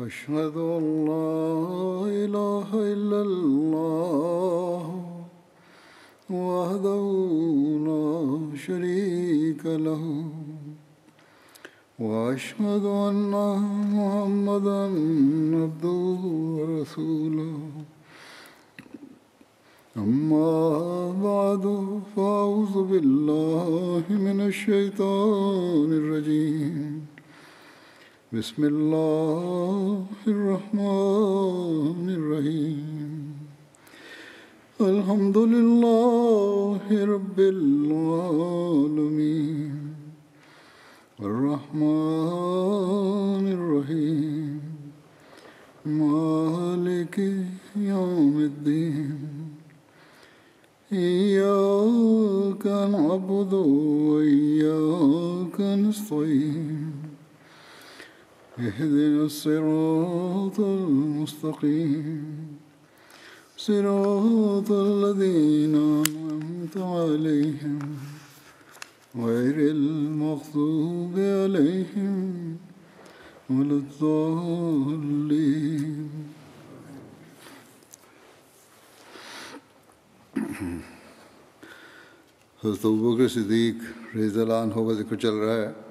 أشهد أن لا إله إلا الله وحده لا شريك له وأشهد أن محمدا عبده ورسوله. أما بعد، فأعوذ بالله من الشيطان الرجيم. بسم الله الرحمن الرحيم الحمد لله رب العالمين الرحمن الرحيم مالك يوم الدين إياك نعبد وإياك نستعين اهدنا الصراط المستقيم. صراط الذين أنعمت عليهم غير المغضوب عليهم ولا الضالين. حضرت ابوبکر صدیق رضی اللہ عنہ کا ذکر چل رہا ہے۔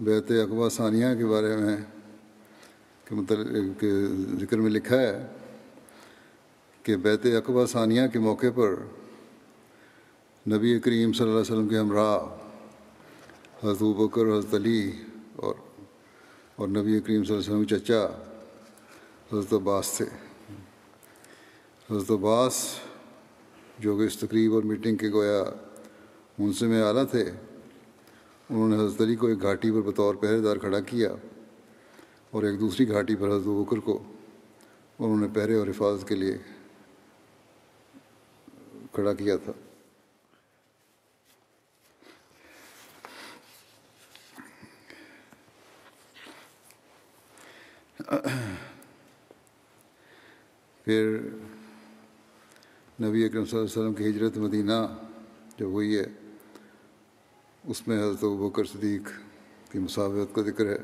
بیت اقبا ثانیہ کے بارے میں کہ مطلب کہ ذکر میں لکھا ہے کہ بیت اقبا ثانیہ کے موقع پر نبی کریم صلی اللہ علیہ وسلم کے ہمراہ حضرت بکر، حضرت علی اور اور نبی کریم صلی اللہ علیہ وسلم کے چچا حضرت عباس تھے۔ حضرت عباس جو کہ اس تقریب اور میٹنگ کے گویا منصب میں اعلیٰ تھے انہوں نے حضرت علی کو ایک گھاٹی پر بطور پہرے دار کھڑا کیا اور ایک دوسری گھاٹی پر حضرت بکر کو انہوں نے پہرے اور حفاظت کے لیے کھڑا کیا تھا۔ پھر نبی اکرم صلی اللہ علیہ وسلم کی ہجرت مدینہ جب ہوئی ہے اس میں حضرت بکر صدیق کی مساوت کا ذکر ہے۔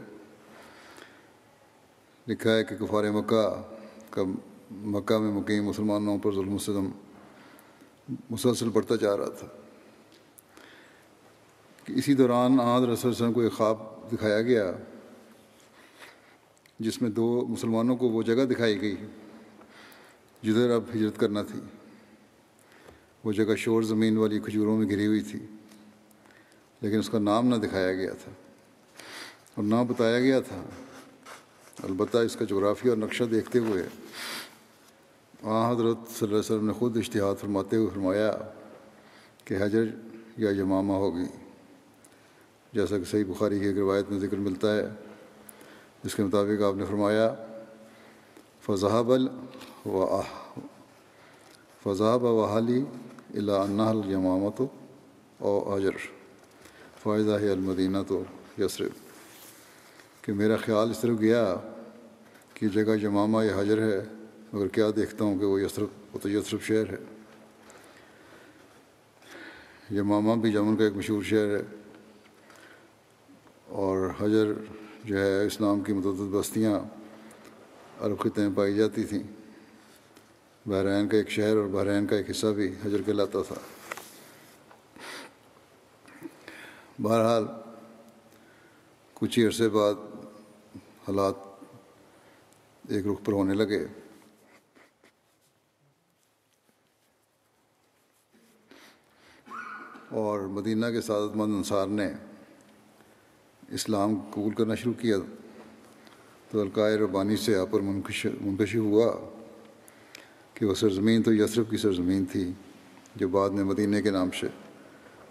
لکھا ہے کہ کفار مکہ کا مکہ میں مقیم مسلمانوں پر ظلم وسلم مسلسل بڑھتا جا رہا تھا۔ کہ اسی دوران آد رسول وسلم کو ایک خواب دکھایا گیا، جس میں دو مسلمانوں کو وہ جگہ دکھائی گئی، جدھر اب ہجرت کرنا تھی۔ وہ جگہ شور زمین والی کھجوروں میں گھری ہوئی تھی۔ لیکن اس کا نام نہ دکھایا گیا تھا اور نہ بتایا گیا تھا۔ البتہ اس کا جغرافیہ اور نقشہ دیکھتے ہوئے آ حضرت صلی اللہ علیہ وسلم نے خود اشتہاد فرماتے ہوئے فرمایا کہ حجر یا یمامہ ہوگی۔ جیسا کہ صحیح بخاری کی ایک روایت میں ذکر ملتا ہے، جس کے مطابق آپ نے فرمایا فضحب ال و فضحب و حالی الا الامامت او حجر۔ فائدہ ہے المدینہ تو یسرف کہ میرا خیال اس طرف گیا کہ جگہ جمامہ یا حجر ہے، مگر کیا دیکھتا ہوں کہ وہ یسرف، وہ تو یسرف شہر ہے۔ یمامہ بھی جمن کا ایک مشہور شہر ہے۔ اور حجر جو ہے، اسلام کی متعدد بستیاں عرب خطے میں پائی جاتی تھیں۔ بحرین کا ایک شہر اور بحرین کا ایک حصہ بھی حجر کہلاتا تھا۔ بہرحال کچھ ہی عرصے بعد حالات ایک رخ پر ہونے لگے۔ اور مدینہ کے سعادت مند انصار نے اسلام قبول کرنا شروع کیا۔ تو القائے ربانی سے آپ پر منکشف ہوا کہ وہ سرزمین تو یسرف کی سرزمین تھی جو بعد میں مدینہ کے نام سے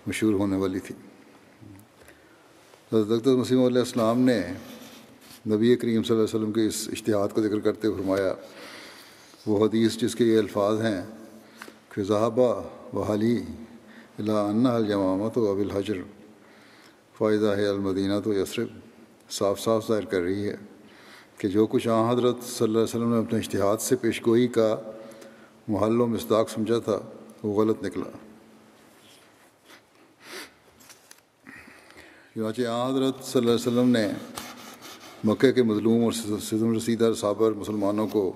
مشہور ہونے والی تھی۔ حضرت مسیم علیہ السلام نے نبی کریم صلی اللہ علیہ وسلم کے اس اشتہاد کو ذکر کرتے ہوئے فرمایا، وہ حدیث جس کے یہ الفاظ ہیں کہ صحابہ و حلی اللہ الجمامت و اب الحجر، فائدہ ہے المدینہ تو یسرف صاف صاف ظاہر کر رہی ہے کہ جو کچھ آ حضرت صلی اللہ علیہ وسلم نے اپنے اشتہاد سے پیش گوئی کا محل و مصداق سمجھا تھا، وہ غلط نکلا۔ چنانچہ حضرت صلی اللہ علیہ وسلم نے مکہ کے مظلوم اور ستم رسیدہ صابر مسلمانوں کو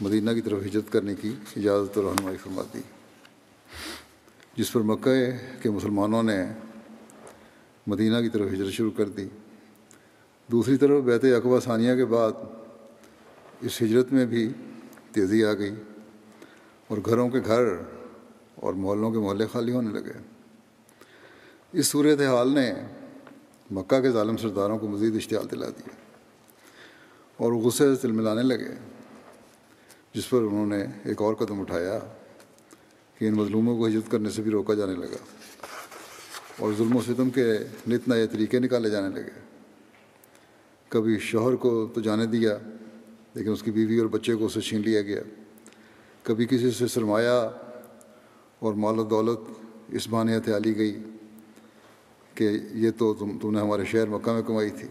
مدینہ کی طرف ہجرت کرنے کی اجازت اور رہنمائی فرما دی جس پر مکہ کے مسلمانوں نے مدینہ کی طرف ہجرت شروع کر دی۔ دوسری طرف بیت اقبا ثانیہ کے بعد اس ہجرت میں بھی تیزی آ گئی اور گھروں کے گھر اور محلوں کے محلے خالی ہونے لگے۔ اس صورت حال نے مکہ کے ظالم سرداروں کو مزید اشتعال دلا دیا اور غصے سے تل ملانے لگے، جس پر انہوں نے ایک اور قدم اٹھایا کہ ان مظلوموں کو ہجرت کرنے سے بھی روکا جانے لگا اور ظلم و ستم کے نت نئے طریقے نکالے جانے لگے۔ کبھی شوہر کو تو جانے دیا، لیکن اس کی بیوی اور بچے کو اسے چھین لیا گیا۔ کبھی کسی سے سرمایہ اور مال و دولت اس بانیہ ہتھیالی گئی۔ کہ یہ تو تم تم نے ہمارے شہر مکہ میں کمائی تھی۔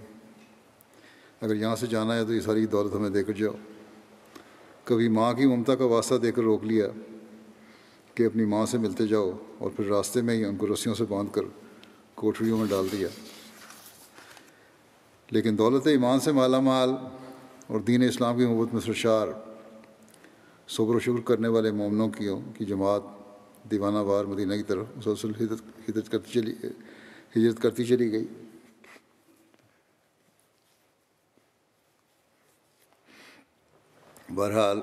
اگر یہاں سے جانا ہے تو یہ ساری دولت ہمیں دے کر جاؤ۔ کبھی ماں کی ممتا کا واسطہ دے کر روک لیا کہ اپنی ماں سے ملتے جاؤ اور پھر راستے میں ہی ان کو رسیوں سے باندھ کر کوٹریوں میں ڈال دیا۔ لیکن دولت ایمان سے مالا مال اور دین اسلام کی محبت میں سرشار صبر و شکر کرنے والے مومنوں کی کی جماعت دیوانہ وار مدینہ کی طرف مسلسل ہجرت کرتی چلی ہجرت کرتی چلی گئی۔ بہرحال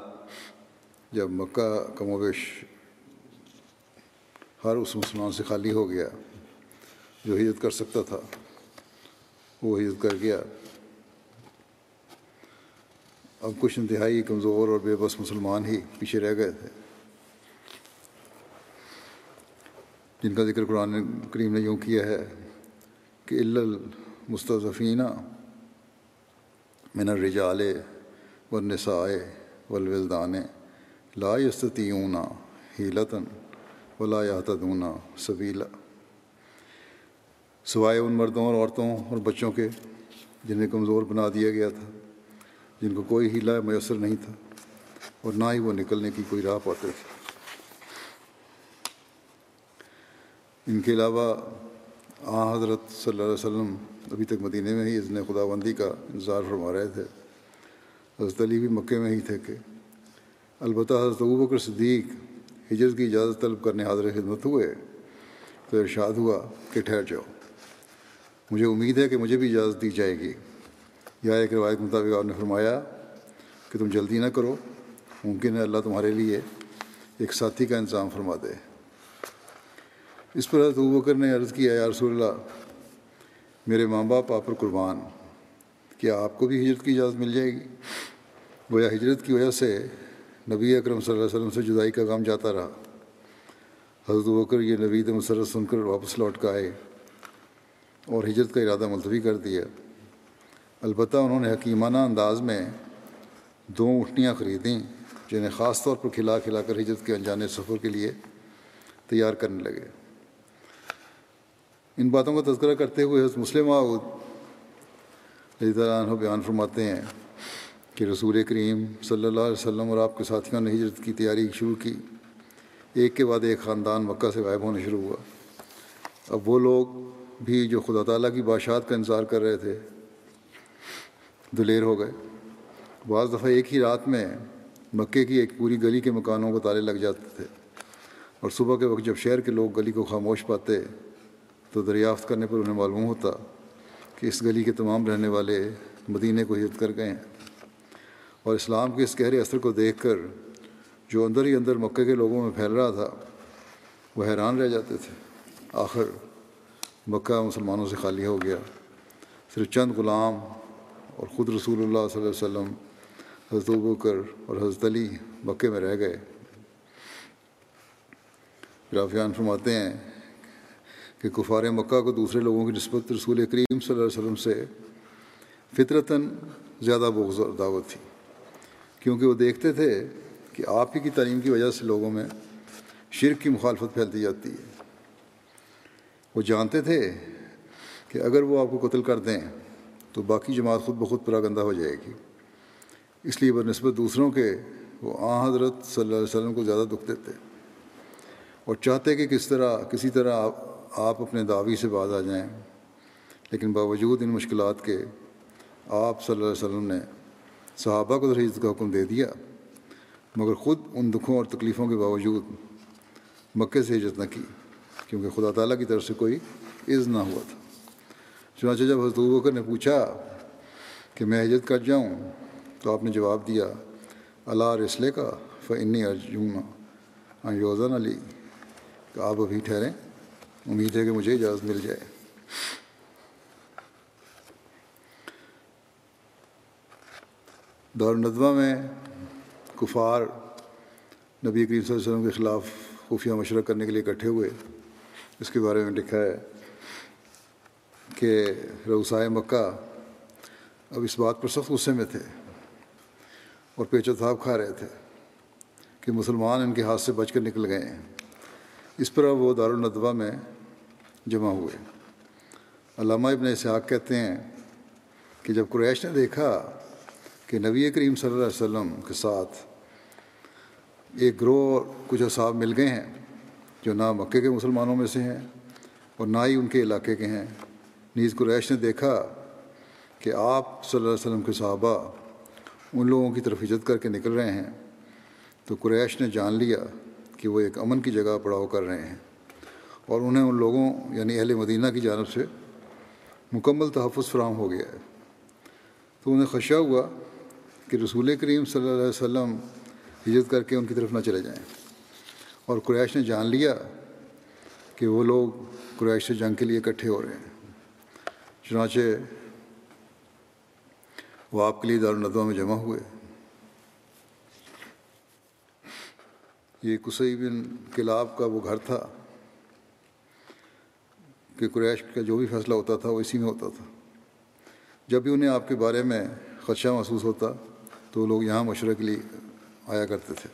جب مکہ کا مویش ہر اس مسلمان سے خالی ہو گیا جو ہجرت کر سکتا تھا، وہ ہجرت کر گیا۔ اب کچھ انتہائی کمزور اور بے بس مسلمان ہی پیچھے رہ گئے تھے۔ جن کا ذکر قرآن کریم نے یوں کیا ہے کہ المستفینہ من الرجال والنساء والولدان لا یستطیعون حیلتن ولا یہتدون سبیلا۔ سوائے ان مردوں اور عورتوں اور بچوں کے جنہیں کمزور بنا دیا گیا تھا، جن کو کوئی ہیلا میسر نہیں تھا اور نہ ہی وہ نکلنے کی کوئی راہ پاتے تھے۔ ان کے علاوہ، آ، حضرت صلی اللہ علیہ وسلم ابھی تک مدینہ میں ہی اذن خدا بندی کا انتظار فرما رہے تھے۔ حضرت علی بھی مکے میں ہی تھے کہ البتہ حضرت بکر صدیق ہجرت کی اجازت طلب کرنے حاضر خدمت ہوئے تو ارشاد ہوا کہ ٹھہر جاؤ۔ مجھے امید ہے کہ مجھے بھی اجازت دی جائے گی۔ یا ایک روایت مطابق آپ نے فرمایا کہ تم جلدی نہ کرو، ممکن ہے اللہ تمہارے لیے ایک ساتھی کا انتظام فرما دے۔ اس پر حضرت بکر نے عرض کیا، یا رسول اللہ، میرے ماں باپ آپ پر قربان، کیا آپ کو بھی ہجرت کی اجازت مل جائے گی؟ گویا ہجرت کی وجہ سے نبی اکرم صلی اللہ علیہ وسلم سے جدائی کا کام جاتا رہا۔ حضرت بکر یہ نوید مسرت سن کر واپس لوٹ کر آئے اور ہجرت کا ارادہ ملتوی کر دیا۔ البتہ انہوں نے حکیمانہ انداز میں دو اٹھنیاں خریدیں، جنہیں خاص طور پر کھلا کھلا کر ہجرت کے انجانے سفر کے لیے تیار کرنے لگے۔ ان باتوں کا تذکرہ کرتے ہوئے حضرت مسلم تعالیٰ عنہ بیان فرماتے ہیں کہ رسول کریم صلی اللہ علیہ وسلم اور آپ کے ساتھیوں نے ہجرت کی تیاری شروع کی۔ ایک کے بعد ایک خاندان مکہ سے غائب ہونے شروع ہوا۔ اب وہ لوگ بھی جو خدا تعالیٰ کی بادشاہت کا انتظار کر رہے تھے، دلیر ہو گئے۔ بعض دفعہ ایک ہی رات میں مکے کی ایک پوری گلی کے مکانوں کو تالے لگ جاتے تھے اور صبح کے وقت جب شہر کے لوگ گلی کو خاموش پاتے تو دریافت کرنے پر انہیں معلوم ہوتا کہ اس گلی کے تمام رہنے والے مدینے کو ہجرت کر گئے ہیں۔ اور اسلام کے اس گہرے اثر کو دیکھ کر جو اندر ہی اندر مکے کے لوگوں میں پھیل رہا تھا، وہ حیران رہ جاتے تھے۔ آخر مکہ مسلمانوں سے خالی ہو گیا۔ صرف چند غلام اور خود رسول اللہ صلی اللہ علیہ وسلم، حضرت بکر اور حضرت علی مکے میں رہ گئے۔ رافیان فرماتے ہیں کہ کفار مکہ کو دوسرے لوگوں کی نسبت رسول کریم صلی اللہ علیہ وسلم سے فطرتاً زیادہ بغض اور دعوت تھی۔ کیونکہ وہ دیکھتے تھے کہ آپ ہی کی تعلیم کی وجہ سے لوگوں میں شرک کی مخالفت پھیلتی جاتی ہے۔ وہ جانتے تھے کہ اگر وہ آپ کو قتل کر دیں تو باقی جماعت خود بخود پراگندہ ہو جائے گی۔ اس لیے بہ نسبت دوسروں کے وہ آ حضرت صلی اللہ علیہ وسلم کو زیادہ دکھ دیتے اور چاہتے کہ کس طرح کسی طرح آپ اپنے دعوی سے باز آ جائیں۔ لیکن باوجود ان مشکلات کے، آپ صلی اللہ علیہ وسلم نے صحابہ کو ہجرت کا حکم دے دیا، مگر خود ان دکھوں اور تکلیفوں کے باوجود مکے سے ہجرت نہ کی، کیونکہ خدا تعالیٰ کی طرف سے کوئی عز نہ ہوا تھا۔ چنانچہ جب حضرت بکر نے پوچھا کہ میں ہجرت کر جاؤں، تو آپ نے جواب دیا، اللہ رسلے کا فنی ارجون یوزن علی کہ آپ ابھی ٹھہریں۔ امید ہے کہ مجھے اجازت مل جائے۔ دارالندوہ میں کفار نبی کریم صلی اللہ علیہ وسلم کے خلاف خفیہ مشورہ کرنے کے لیے اکٹھے ہوئے۔ اس کے بارے میں لکھا ہے کہ روسائے مکہ اب اس بات پر سخت غصے میں تھے اور پیچ و تھاپ کھا رہے تھے کہ مسلمان ان کے ہاتھ سے بچ کر نکل گئے۔ ہیں اس پر اب وہ دارالندوہ میں جمع ہوئے۔ علامہ ابن اسحاق کہتے ہیں کہ جب قریش نے دیکھا کہ نبی کریم صلی اللہ علیہ وسلم کے ساتھ ایک گروہ کچھ اصحاب مل گئے ہیں جو نہ مکے کے مسلمانوں میں سے ہیں اور نہ ہی ان کے علاقے کے ہیں، نیز قریش نے دیکھا کہ آپ صلی اللہ علیہ وسلم کے صحابہ ان لوگوں کی طرف عزت کر کے نکل رہے ہیں۔ تو قریش نے جان لیا کہ وہ ایک امن کی جگہ پڑاؤ کر رہے ہیں۔ اور انہیں ان لوگوں یعنی اہل مدینہ کی جانب سے مکمل تحفظ فراہم ہو گیا ہے۔ تو انہیں خدشہ ہوا کہ رسول کریم صلی اللہ علیہ وسلم ہجرت کر کے ان کی طرف نہ چلے جائیں۔ اور قریش نے جان لیا کہ وہ لوگ قریش سے جنگ کے لیے اکٹھے ہو رہے ہیں۔ چنانچہ وہ آپ کے لیے دارالندوہ میں جمع ہوئے۔ یہ کسی بن کلاب کا وہ گھر تھا۔ کہ قریش کا جو بھی فیصلہ ہوتا تھا وہ اسی میں ہوتا تھا۔ جب بھی انہیں آپ کے بارے میں خدشہ محسوس ہوتا تو لوگ یہاں مشورے کے لیے آیا کرتے تھے۔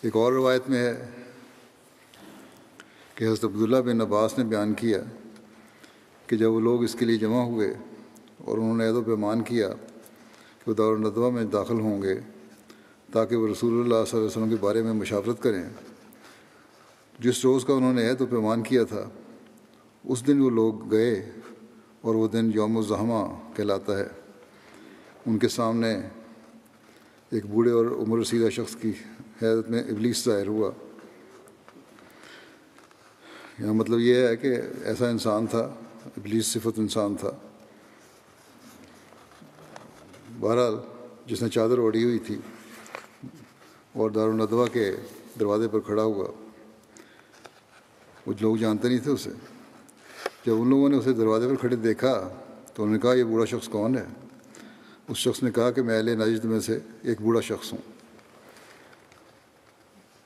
ایک اور روایت میں ہے کہ حضرت عبداللہ بن عباس نے بیان کیا کہ جب وہ لوگ اس کے لیے جمع ہوئے اور انہوں نے عید و پیمان کیا کہ وہ دارالندوہ میں داخل ہوں گے تاکہ وہ رسول اللہ صلی اللہ علیہ وسلم کے بارے میں مشاورت کریں۔ جس روز کا انہوں نے عید و پیمان کیا تھا اس دن وہ لوگ گئے اور وہ دن یوم الزحمہ کہلاتا ہے۔ ان کے سامنے ایک بوڑھے اور عمر رسیدہ شخص کی حیرت میں ابلیس ظاہر ہوا۔ یہاں مطلب یہ ہے کہ ایسا انسان تھا، ابلیس صفت انسان تھا۔ بہرحال جس نے چادر اوڑھی ہوئی تھی اور دارالندوہ کے دروازے پر کھڑا ہوا، وہ لوگ جانتے نہیں تھے اسے۔ جب ان لوگوں نے اسے دروازے پر کھڑے دیکھا تو انہوں نے کہا، یہ بوڑھا شخص کون ہے؟ اس شخص نے کہا کہ میں اہل نجد میں سے ایک بوڑھا شخص ہوں۔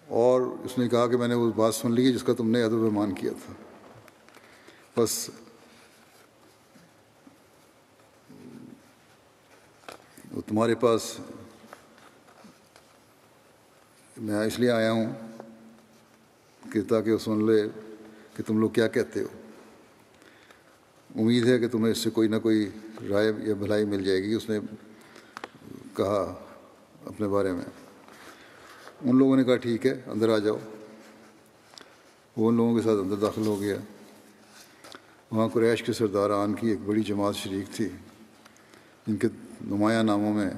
اور اس نے کہا کہ میں نے وہ بات سن لی جس کا تم نے ادب مان کیا تھا۔ بس تمہارے پاس میں اس لیے آیا ہوں کہ تاکہ وہ سن لے کہ تم لوگ کیا کہتے ہو۔ امید ہے کہ تمہیں اس سے کوئی نہ کوئی رائے یا بھلائی مل جائے گی، اس نے کہا اپنے بارے میں۔ ان لوگوں نے کہا، ٹھیک ہے، اندر آ جاؤ۔ وہ ان لوگوں کے ساتھ اندر داخل ہو گیا۔ وہاں قریش کے سرداران کی ایک بڑی جماعت شریک تھی۔ جن کے نمایاں ناموں میں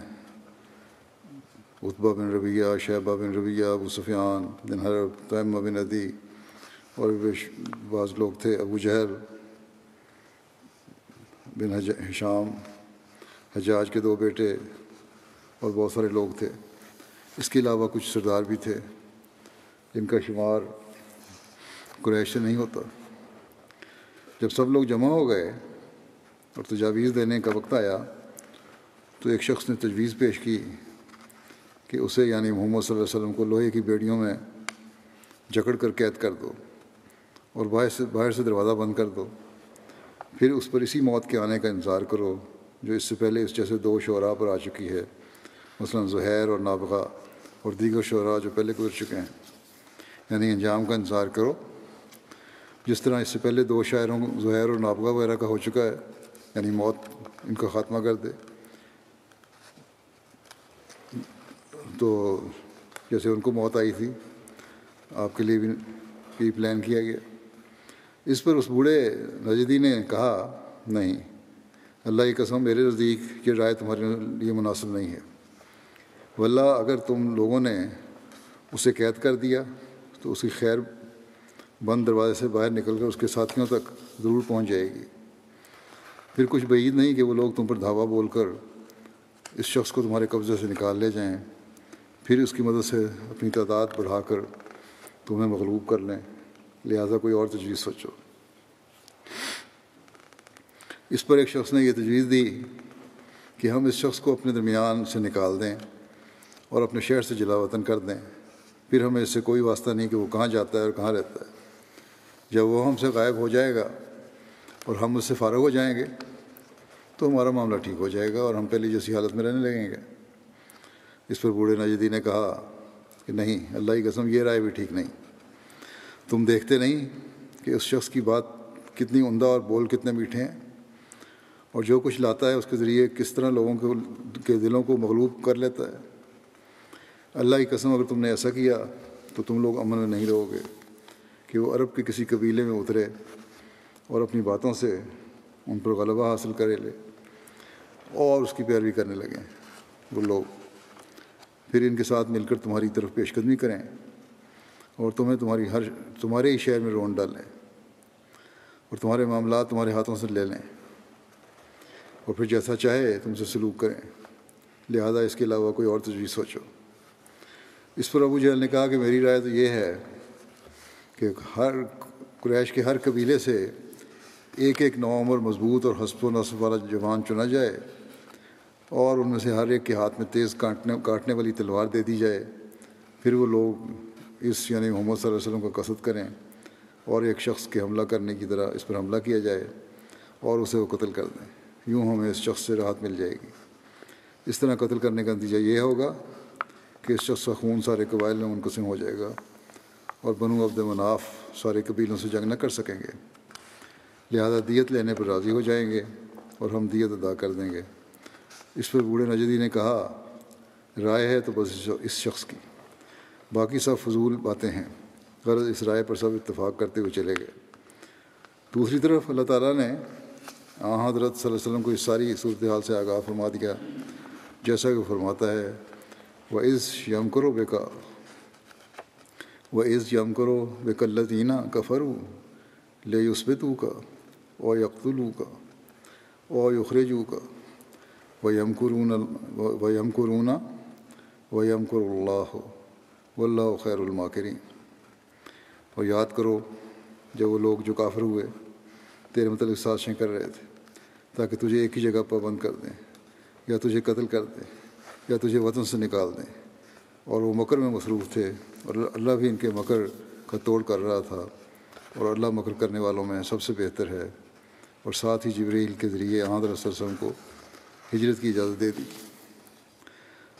اتبا بن ربیہ شہبہ بن ربیہ ابو سفیان بن حرب تیمہ بن ادی اور بعض لوگ تھے۔ ابو جہل بن حشام، حجاج کے دو بیٹے اور بہت سارے لوگ تھے۔ اس کے علاوہ کچھ سردار بھی تھے۔ جن کا شمار قریش سے نہیں ہوتا۔ جب سب لوگ جمع ہو گئے اور تجاویز دینے کا وقت آیا، تو ایک شخص نے تجویز پیش کی کہ اسے یعنی محمد صلی اللہ علیہ وسلم کو لوہے کی بیڑیوں میں جکڑ کر قید کر دو اور باہر سے باہر سے دروازہ بند کر دو۔ پھر اس پر اسی موت کے آنے کا انتظار کرو جو اس سے پہلے اس جیسے دو شعراء پر آ چکی ہے۔ مثلا زہیر اور نابغہ اور دیگر شعراء جو پہلے گزر چکے ہیں۔ یعنی انجام کا انتظار کرو۔ جس طرح اس سے پہلے دو شاعروں زہیر اور نابغہ وغیرہ کا ہو چکا ہے یعنی موت ان کا خاتمہ کر دے۔ تو جیسے ان کو موت آئی تھی، آپ کے لیے بھی پلان کیا گیا۔ اس پر اس بوڑھے نجدی نے کہا، نہیں، اللہ کی قسم میرے نزدیک یہ رائے تمہارے لیے مناسب نہیں ہے۔ واللہ، اگر تم لوگوں نے اسے قید کر دیا، تو اس کی خیر بند دروازے سے باہر نکل کر اس کے ساتھیوں تک ضرور پہنچ جائے گی۔ پھر کچھ بعید نہیں کہ وہ لوگ تم پر دھاوا بول کر اس شخص کو تمہارے قبضے سے نکال لے جائیں۔ پھر اس کی مدد سے اپنی تعداد بڑھا کر تمہیں مغلوب کر لیں۔ لہٰذا کوئی اور تجویز سوچو۔ اس پر ایک شخص نے یہ تجویز دی کہ ہم اس شخص کو اپنے درمیان سے نکال دیں اور اپنے شہر سے جلا وطن کر دیں۔ پھر ہمیں اس سے کوئی واسطہ نہیں کہ وہ کہاں جاتا ہے اور کہاں رہتا ہے۔ جب وہ ہم سے غائب ہو جائے گا اور ہم اس سے فارغ ہو جائیں گے تو ہمارا معاملہ ٹھیک ہو جائے گا اور ہم پہلی جیسی حالت میں رہنے لگیں گے۔ اس پر بوڑھے نجدی نے کہا کہ نہیں، اللہ کی قسم یہ رائے بھی ٹھیک نہیں۔ تم دیکھتے نہیں کہ اس شخص کی بات کتنی عمدہ اور بول کتنے میٹھے ہیں؟ اور جو کچھ لاتا ہے اس کے ذریعے کس طرح لوگوں کو کے دلوں کو مغلوب کر لیتا ہے؟ اللہ کی قسم، اگر تم نے ایسا کیا تو تم لوگ امن میں نہیں رہو گے کہ وہ عرب کے کسی قبیلے میں اترے اور اپنی باتوں سے ان پر غلبہ حاصل کرے لے اور اس کی پیروی کرنے لگیں۔ وہ لوگ پھر ان کے ساتھ مل کر تمہاری طرف پیش قدمی کریں۔ اور تمہیں تمہاری ہر تمہارے ہی شہر میں رون ڈالیں اور تمہارے معاملات تمہارے ہاتھوں سے لے لیں اور پھر جیسا چاہے تم سے سلوک کریں۔ لہذا اس کے علاوہ کوئی اور تجویز سوچو۔ اس پر ابو جہل نے کہا کہ میری رائے تو یہ ہے کہ ہر قریش کے ہر قبیلے سے ایک ایک نوعمر مضبوط اور حسب و نصب والا جوان چنا جائے اور ان میں سے ہر ایک کے ہاتھ میں تیز کاٹنے کاٹنے والی تلوار دے دی جائے۔ پھر وہ لوگ اس یعنی محمد صلی اللہ علیہ وسلم کا قصد کریں اور ایک شخص کے حملہ کرنے کی طرح اس پر حملہ کیا جائے اور اسے وہ قتل کر دیں۔ یوں ہمیں اس شخص سے راحت مل جائے گی۔ اس طرح قتل کرنے کا نتیجہ یہ ہوگا کہ اس شخص کا خون سارے قبائل میں منقسم ہو جائے گا اور بنو عبد مناف سارے قبیلوں سے جنگ نہ کر سکیں گے۔ لہذا دیت لینے پر راضی ہو جائیں گے اور ہم دیت ادا کر دیں گے۔ اس پر بوڑھے نجدی نے کہا، رائے ہے تو بس اس شخص کی۔ باقی سب فضول باتیں ہیں۔ غرض اس رائے پر سب اتفاق کرتے ہوئے چلے گئے۔ دوسری طرف اللہ تعالیٰ نے آ حضرت صلی اللہ علیہ وسلم کو اس ساری صورتحال سے آگاہ فرما دیا، جیسا کہ فرماتا ہے وہ عز یم کرو بے کا وہ عز یم کرو بے کلینہ کا فرو لے یوسبتو کا او یقتلو کا او یخرجو کا و یم قرون و یم قرون و یم کر اللہ و اللہ خیر الماکرین۔ اور یاد کرو، جب وہ لوگ جو کافر ہوئے، تیرے متعلق سازشیں کر رہے تھے، تاکہ تجھے ایک ہی جگہ پابند کر دیں، یا تجھے قتل کر دیں، یا تجھے وطن سے نکال دیں۔ اور وہ مکر میں مصروف تھے، اور اللہ بھی ان کے مکر کا توڑ کر رہا تھا، اور اللہ مکر کرنے والوں میں سب سے بہتر ہے۔ اور ساتھ ہی جبریل کے ذریعے آدر وسلم کو ہجرت کی اجازت دے دی۔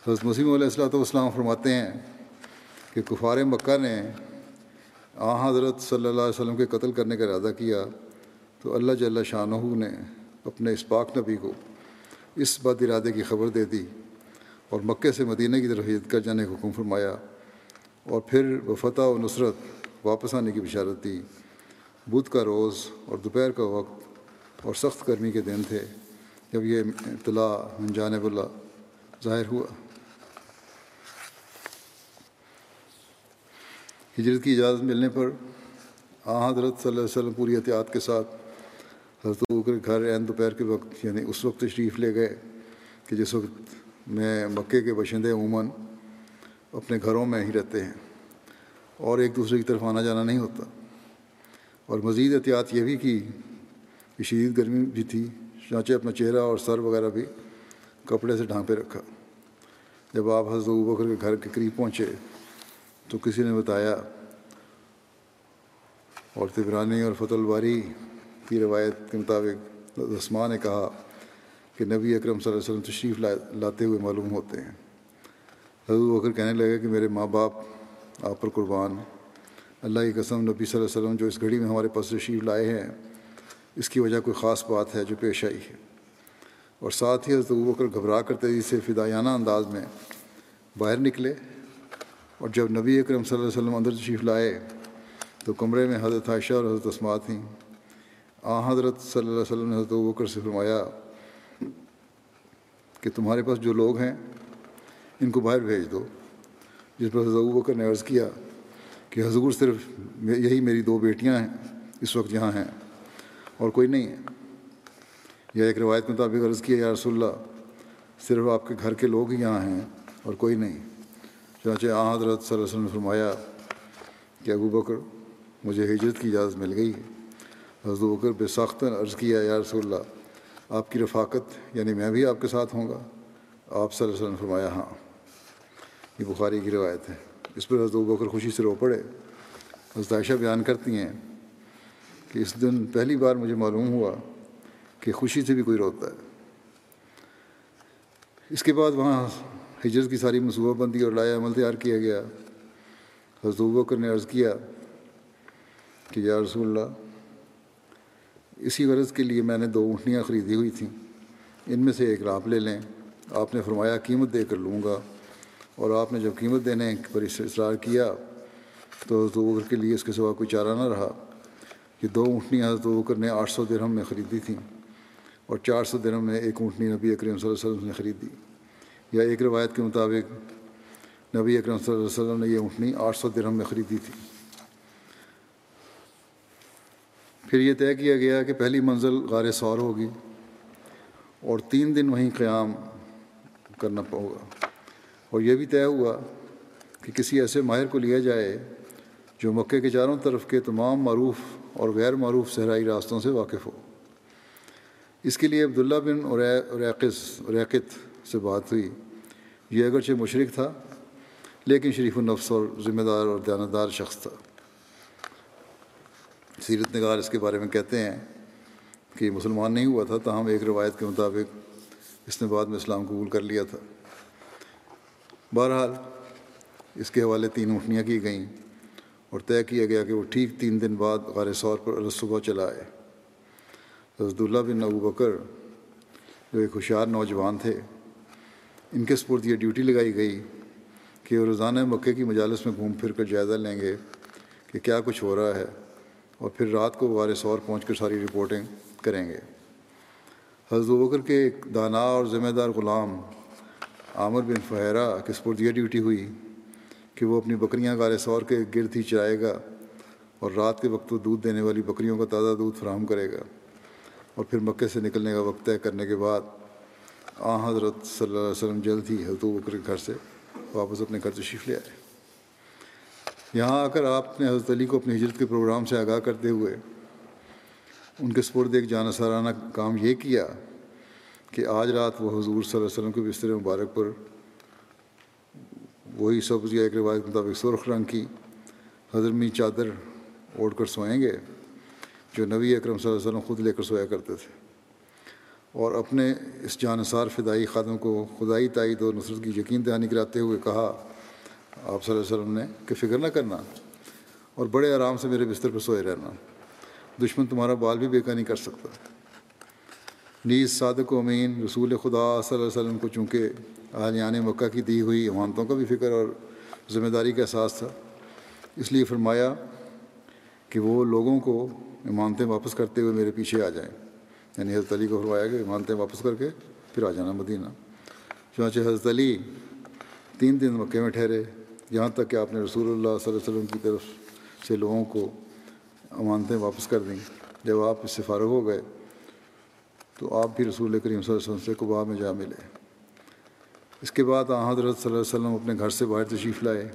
حضرت مسیم علیہ السلاۃ والسلام فرماتے ہیں کہ کفار مکہ نے آ حضرت صلی اللہ علیہ وسلم کے قتل کرنے کا ارادہ کیا تو اللہ جل شاہ نے اپنے اس پاک نبی کو اس بد ارادے کی خبر دے دی اور مکے سے مدینہ کی طرف عید کر جانے کا حکم فرمایا اور پھر وہ فتح و نصرت واپس آنے کی بشارت دی۔ بدھ کا روز اور دوپہر کا وقت اور سخت گرمی کے دن تھے جب یہ اطلاع جانب اللہ ظاہر ہوا۔ ہجرت کی اجازت ملنے پر آ حضرت صلی اللہ علیہ وسلم پوری احتیاط کے ساتھ حضرت کے گھر عین دوپہر کے وقت یعنی اس وقت تشریف لے گئے کہ جس وقت میں مکے کے باشندے عموماً اپنے گھروں میں ہی رہتے ہیں اور ایک دوسرے کی طرف آنا جانا نہیں ہوتا۔ اور مزید احتیاط یہ بھی کی کہ شدید گرمی بھی تھی چانچے اپنا چہرہ اور سر وغیرہ بھی کپڑے سے ڈھانپے رکھا۔ جب آپ حضرت بکر کے گھر کے قریب پہنچے تو کسی نے بتایا اور تبرانی اور فتح الباری کی روایت کے مطابق رسما نے کہا کہ نبی اکرم صلی اللہ علیہ وسلم تشریف لاتے ہوئے معلوم ہوتے ہیں۔ حضرت بکر کہنے لگے کہ میرے ماں باپ آپ پر قربان اللہ کی قسم، نبی صلی اللہ علیہ وسلم جو اس گھڑی میں ہمارے پاس تشریف لائے ہیں، اس کی وجہ کوئی خاص بات ہے جو پیش آئی ہے۔ اور ساتھ ہی حضرت بکر گھبرا کر تیزی سے فدایانہ انداز میں باہر نکلے۔ اور جب نبی اکرم صلی اللہ علیہ وسلم اندر تشریف لائے، تو کمرے میں حضرت عائشہ اور حضرت اسمات تھیں۔ آ، حضرت صلی اللہ علیہ وسلم نے حضرت بکر سے فرمایا کہ تمہارے پاس جو لوگ ہیں، ان کو باہر بھیج دو۔ جس پر حضرت بکر نے عرض کیا کہ حضور صرف یہی میری دو بیٹیاں ہیں، اس وقت یہاں ہیں اور کوئی نہیں ہے۔ یا ایک روایت کے مطابق عرض کیا، یا رسول اللہ، صرف آپ کے گھر کے لوگ ہی یہاں ہیں اور کوئی نہیں۔ چنانچہ آ حضرت صلی اللہ علیہ وسلم نے فرمایا کہ ابو بکر، مجھے ہجرت کی اجازت مل گئی ہے۔ حضرت بکر بے سخت عرض کیا، یا رسول اللہ، آپ کی رفاقت یعنی میں بھی آپ کے ساتھ ہوں گا؟ آپ صلی اللہ علیہ وسلم نے فرمایا ہاں۔ یہ بخاری کی روایت ہے۔ اس پر حضرت بکر خوشی سے رو پڑے۔ حضرت عائشہ بیان کرتی ہیں کہ اس دن پہلی بار مجھے معلوم ہوا کہ خوشی سے بھی کوئی روتا ہے۔ اس کے بعد وہاں ہجرت کی ساری منصوبہ بندی اور لایا عمل تیار کیا گیا۔ حضرت بکر نے عرض کیا کہ یا رسول اللہ، اسی غرض کے لیے میں نے دو اونٹنیاں خریدی ہوئی تھیں۔ ان میں سے ایک آپ لے لیں۔ آپ نے فرمایا، قیمت دے کر لوں گا۔ اور آپ نے جب قیمت دینے پر اصرار کیا تو حضرت بکر کے لیے اس کے سوا کوئی چارہ نہ رہا۔ کہ دو اونٹنیاں حضرت بکر نے آٹھ سو درہم میں خریدی تھیں اور چار سو درہم میں ایک اونٹنی نبی اکرم صلی اللہ علیہ وسلم نے خریدی۔ یا ایک روایت کے مطابق نبی اکرم صلی اللہ علیہ وسلم نے یہ اونٹنی آٹھ سو درہم میں خریدی تھی۔ پھر یہ طے کیا گیا کہ پہلی منزل غار سور ہوگی اور تین دن وہیں قیام کرنا ہوگا۔ اور یہ بھی طے ہوا کہ کسی ایسے ماہر کو لیا جائے جو مکے کے چاروں طرف کے تمام معروف اور غیر معروف صحرائی راستوں سے واقف ہو۔ اس کے لیے عبداللہ بن ریقص ریقت سے بات ہوئی۔ یہ اگرچہ مشرق تھا، لیکن شریف النفس اور ذمہ دار اور دیانتدار شخص تھا۔ سیرت نگار اس کے بارے میں کہتے ہیں کہ مسلمان نہیں ہوا تھا، تاہم ایک روایت کے مطابق اس نے بعد میں اسلام قبول کر لیا تھا۔ بہرحال، اس کے حوالے تین اونٹنیاں کی گئیں اور طے کیا گیا کہ وہ ٹھیک تین دن بعد غار سور پر صبح چلا آئے۔ حضرت اللہ بن ابو بکر جو ایک ہوشیار نوجوان تھے ان کے سپرد یہ ڈیوٹی لگائی گئی کہ وہ روزانہ مکے کی مجالس میں گھوم پھر کر جائزہ لیں گے کہ کیا کچھ ہو رہا ہے اور پھر رات کو غار سور پہنچ کر ساری رپورٹیں کریں گے۔ حضرت بکر کے ایک دانا اور ذمہ دار غلام عامر بن فہرا کے سپرد یہ ڈیوٹی ہوئی کہ وہ اپنی بکریاں غار سور کے گرد ہی چرائے گا اور رات کے وقت وہ دودھ دینے والی بکریوں کا تازہ دودھ فراہم کرے گا اور پھر مکے سے نکلنے کا وقت طے کرنے کے بعد آ، حضرت صلی اللہ علیہ وسلم جلد ہی حضرت بکر کے گھر سے واپس اپنے گھر تشریف لے آئے۔ یہاں آ کر آپ نے حضرت علی کو اپنی ہجرت کے پروگرام سے آگاہ کرتے ہوئے ان کے سپرد ایک جانا سارانہ کام یہ کیا کہ آج رات وہ حضور صلی اللہ علیہ وسلم کے بستر مبارک پر وہی سبز یا ایک روایت مطابق سرخ رنگ کی حضرمی چادر اوڑھ کر سوئیں گے جو نبی اکرم صلی اللہ علیہ وسلم خود لے کر سویا کرتے تھے۔ اور اپنے اس جانصار فدائی خادم کو خدائی تائید اور نصرت کی یقین دہانی کراتے ہوئے کہا، آپ صلی اللہ علیہ وسلم نے کہ فکر نہ کرنا اور بڑے آرام سے میرے بستر پہ سوئے رہنا۔ دشمن تمہارا بال بھی بیکا نہیں کر سکتا۔ نیز صادق و امین رسول خدا صلی اللہ علیہ وسلم کو چونکہ آلیان مکہ کی دی ہوئی امانتوں کا بھی فکر اور ذمہ داری کا احساس تھا، اس لیے فرمایا کہ وہ لوگوں کو امانتیں واپس کرتے ہوئے میرے پیچھے آ جائیں۔ یعنی حضرت علی کو فرمایا کہ امانتیں واپس کر کے پھر آ جانا مدینہ۔ چنانچہ حضرت علی تین دن مکے میں ٹھہرے۔ یہاں تک کہ آپ نے رسول اللہ صلی اللہ علیہ وسلم کی طرف سے لوگوں کو امانتیں واپس کر دیں۔ جب آپ اس سے فارغ ہو گئے تو آپ بھی رسول کریم صلی اللہ علیہ وسلم سے قبا میں جا ملے۔ اس کے بعد آ حضرت صلی اللہ علیہ وسلم اپنے گھر سے باہر تشریف لائے۔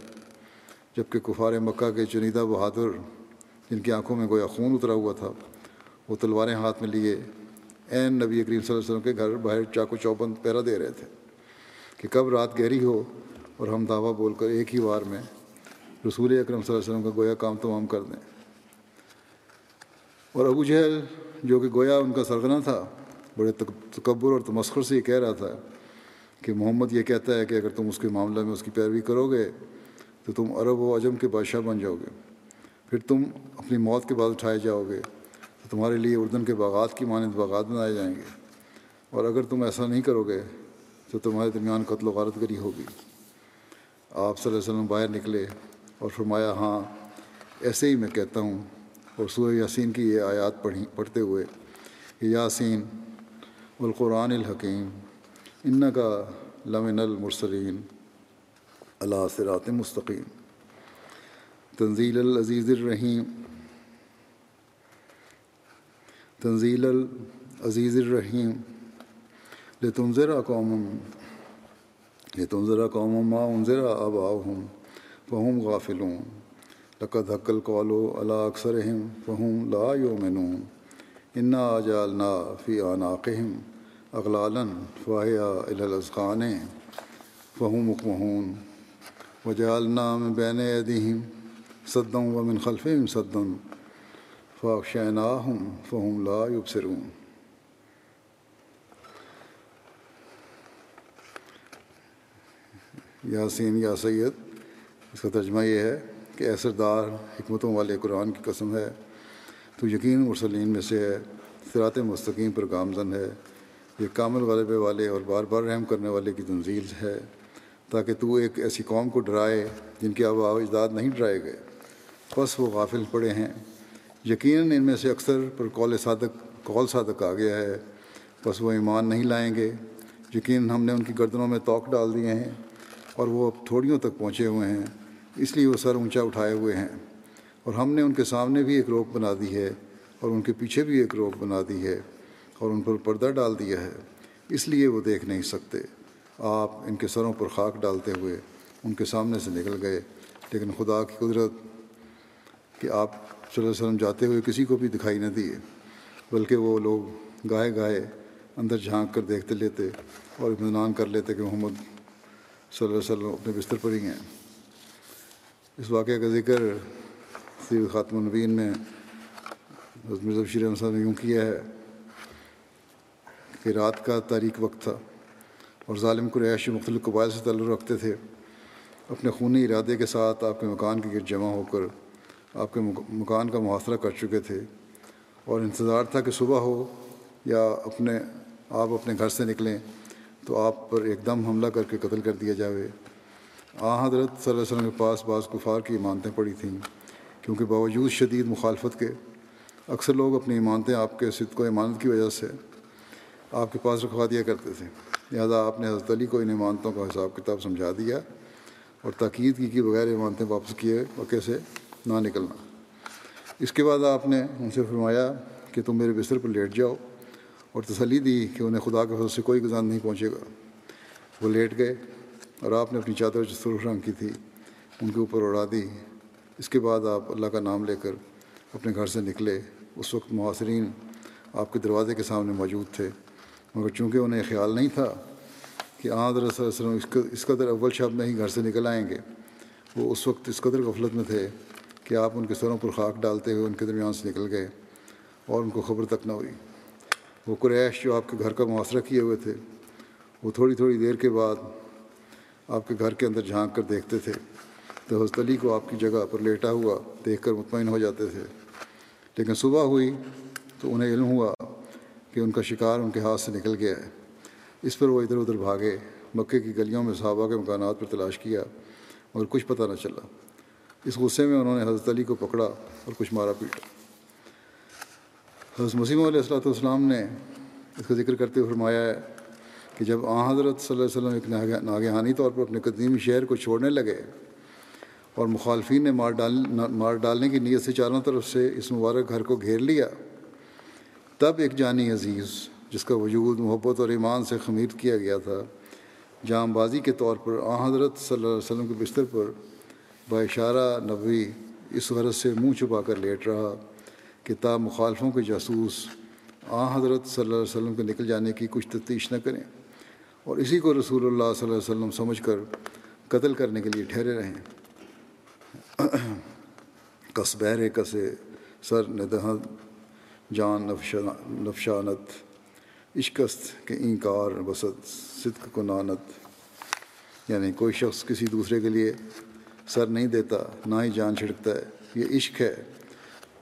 جبکہ کفار مکہ کے چنیدہ بہادر، جن کی آنکھوں میں گویا خون اترا ہوا تھا، وہ تلواریں ہاتھ میں لیے عین نبی کریم صلی اللہ علیہ وسلم کے گھر باہر چاقو چوبند پیرا دے رہے تھے کہ کب رات گہری ہو اور ہم دعویٰ بول کر ایک ہی وار میں رسول اکرم صلی اللہ علیہ وسلم کا گویا کام تمام کر دیں۔ اور ابو جہل جو کہ گویا ان کا سرغنہ تھا، بڑے تکبر اور تمسخر سے یہ کہہ رہا تھا کہ محمد یہ کہتا ہے کہ اگر تم اس کے معاملہ میں اس کی پیروی کرو گے تو تم عرب و عجم کے بادشاہ بن جاؤ گے۔ پھر تم اپنی موت کے بعد اٹھائے جاؤ گے۔ تو تمہارے لیے اردن کے باغات کی مانند باغات بنائے جائیں گے۔ اور اگر تم ایسا نہیں کرو گے، تو تمہارے درمیان قتل و غارت گری ہوگی۔ آپ صلی اللہ علیہ وسلم باہر نکلے اور فرمایا ہاں ایسے ہی میں کہتا ہوں۔ اور سورہ یاسین کی یہ آیات پڑھی، پڑھتے ہوئے، کہ یاسین القرآن الحکیم ان کا لمن المرسلین اللہ صراط مستقیم۔ تنزیل العزیز الرحیم۔ تنزیل العزیز الرحیم. لتنذر قوم لتنذر قوم ما انذر آباؤهم، فهم غافلون. لقد حق القول على اکثرهم فهم لا يؤمنون. انا جعلنا في اعناقهم اغلالا فهي الى الاذقان فهم مقمحون وجعلنا من بين ايديهم سدا ومن خلفهم سدا فاغشيناهم فهم لا يبصرون یاسین یا سید، اس کا ترجمہ یہ ہے کہ اثردار حکمتوں والے قرآن کی قسم ہے، تو یقین مرسلین میں سے ہے صراط مستقیم پر گامزن ہے، یہ کامل غلبے والے اور بار بار رحم کرنے والے کی تنزیل ہے، تاکہ تو ایک ایسی قوم کو ڈرائے جن کے آبا و اجداد نہیں ڈرائے گئے۔ بس وہ غافل پڑے ہیں۔ یقیناً ان میں سے اکثر پر قول صادق قول صادق آ گیا ہے۔ بس وہ ایمان نہیں لائیں گے۔ یقیناً ہم نے ان کی گردنوں میں توق ڈال دیے ہیں اور وہ اب تھوڑیوں تک پہنچے ہوئے ہیں۔ اس لیے وہ سر اونچا اٹھائے ہوئے ہیں۔ اور ہم نے ان کے سامنے بھی ایک روک بنا دی ہے اور ان کے پیچھے بھی ایک روک بنا دی ہے اور ان پر پردہ ڈال دیا ہے۔ اس لیے وہ دیکھ نہیں سکتے۔ آپ ان کے سروں پر خاک ڈالتے ہوئے ان کے سامنے سے نکل گئے۔ لیکن خدا کی قدرت کہ آپ صلی اللہ علیہ وسلم جاتے ہوئے کسی کو بھی دکھائی نہ دیے، بلکہ وہ لوگ گائے گائے اندر جھانک کر دیکھتے لیتے اور اطمینان کر لیتے کہ محمد صلی اللہ علیہ وسلم اپنے بستر پر ہی ہیں۔ اس واقعہ کا ذکر سید خاتم النبین میں مرزا بشیر احمد صاحب نے یوں کیا ہے کہ رات کا تاریخ وقت تھا اور ظالم کو مختلف قبائل سے تعلق رکھتے تھے۔ اپنے خونی ارادے کے ساتھ آپ کے مکان کے گرد جمع ہو کر آپ کے مکان کا محاصرہ کر چکے تھے اور انتظار تھا کہ صبح ہو یا اپنے، آپ اپنے گھر سے نکلیں تو آپ پر ایک دم حملہ کر کے قتل کر دیا جاوے۔ آ حضرت صلی اللہ علیہ وسلم کے پاس بعض کفار کی ایمانتیں پڑی تھیں، کیونکہ باوجود شدید مخالفت کے اکثر لوگ اپنی ایمانتیں آپ کے صدق و ایمانت کی وجہ سے آپ کے پاس رکھوا دیا کرتے تھے۔ لہٰذا آپ نے حضرت علی کو ان ایمانتوں کا حساب کتاب سمجھا دیا اور تاکید کی کہ بغیر ایمانتیں واپس کیے واقعے سے نہ نکلنا۔ اس کے بعد آپ نے ان سے فرمایا کہ تم میرے بستر پر لیٹ جاؤ اور تسلی دی کہ انہیں خدا کے حضرت سے کوئی گزان نہیں پہنچے گا۔ وہ لیٹ گئے اور آپ نے اپنی چادر جو سرخ رنگ کی تھی، ان کے اوپر اڑا دی۔ اس کے بعد آپ اللہ کا نام لے کر اپنے گھر سے نکلے۔ اس وقت معاصرین آپ کے دروازے کے سامنے موجود تھے، مگر چونکہ انہیں خیال نہیں تھا کہ آدر صلی وسلم اس قدر اول شب میں ہی گھر سے نکل آئیں گے، وہ اس وقت اس قدر غفلت میں تھے کہ آپ ان کے سروں پر خاک ڈالتے ہوئے ان کے درمیان سے نکل گئے اور ان کو خبر تک نہ ہوئی۔ وہ قریش جو آپ کے گھر کا محاصرہ کیے ہوئے تھے، وہ تھوڑی تھوڑی دیر کے بعد آپ کے گھر کے اندر جھانک کر دیکھتے تھے۔ تو حضرت علی کو آپ کی جگہ پر لیٹا ہوا دیکھ کر مطمئن ہو جاتے تھے۔ لیکن صبح ہوئی تو انہیں علم ہوا کہ ان کا شکار ان کے ہاتھ سے نکل گیا ہے۔ اس پر وہ ادھر ادھر بھاگے، مکے کی گلیوں میں صحابہ کے مکانات پر تلاش کیا مگر کچھ پتہ نہ چلا۔ اس غصے میں انہوں نے حضرت علی کو پکڑا اور کچھ مارا پیٹا۔ حضرت مسیم علیہ السلاۃ والسلام نے اس کا ذکر کرتے ہوئے فرمایا ہے کہ جب آ حضرت صلی اللہ علیہ وسلم ایک ناگہانی طور پر اپنے قدیمی شہر کو چھوڑنے لگے اور مخالفین نے مار ڈال مار ڈالنے کی نیت سے چاروں طرف سے اس مبارک گھر کو گھیر لیا، تب ایک جانی عزیز، جس کا وجود محبت اور ایمان سے خمیر کیا گیا تھا، جام بازی کے طور پر آ حضرت صلی اللہ علیہ وسلم کے بستر پر باشارہ نبوی اس غرض سے منہ چھپا کر لیٹ رہا کہ تا مخالفوں کے جاسوس آ حضرت صلی اللہ علیہ وسلم کے نکل جانے کی کچھ تفتیش نہ کریں اور اسی کو رسول اللہ صلی اللہ علیہ وسلم سمجھ کر قتل کرنے کے لیے ٹھہرے رہیں۔ کس بہرے کسے سر ندہ جان نفشانت، عشقست کے اینکار بسط صدق کو نانت۔ یعنی کوئی شخص کسی دوسرے کے لیے سر نہیں دیتا، نہ ہی جان چھڑکتا ہے۔ یہ عشق ہے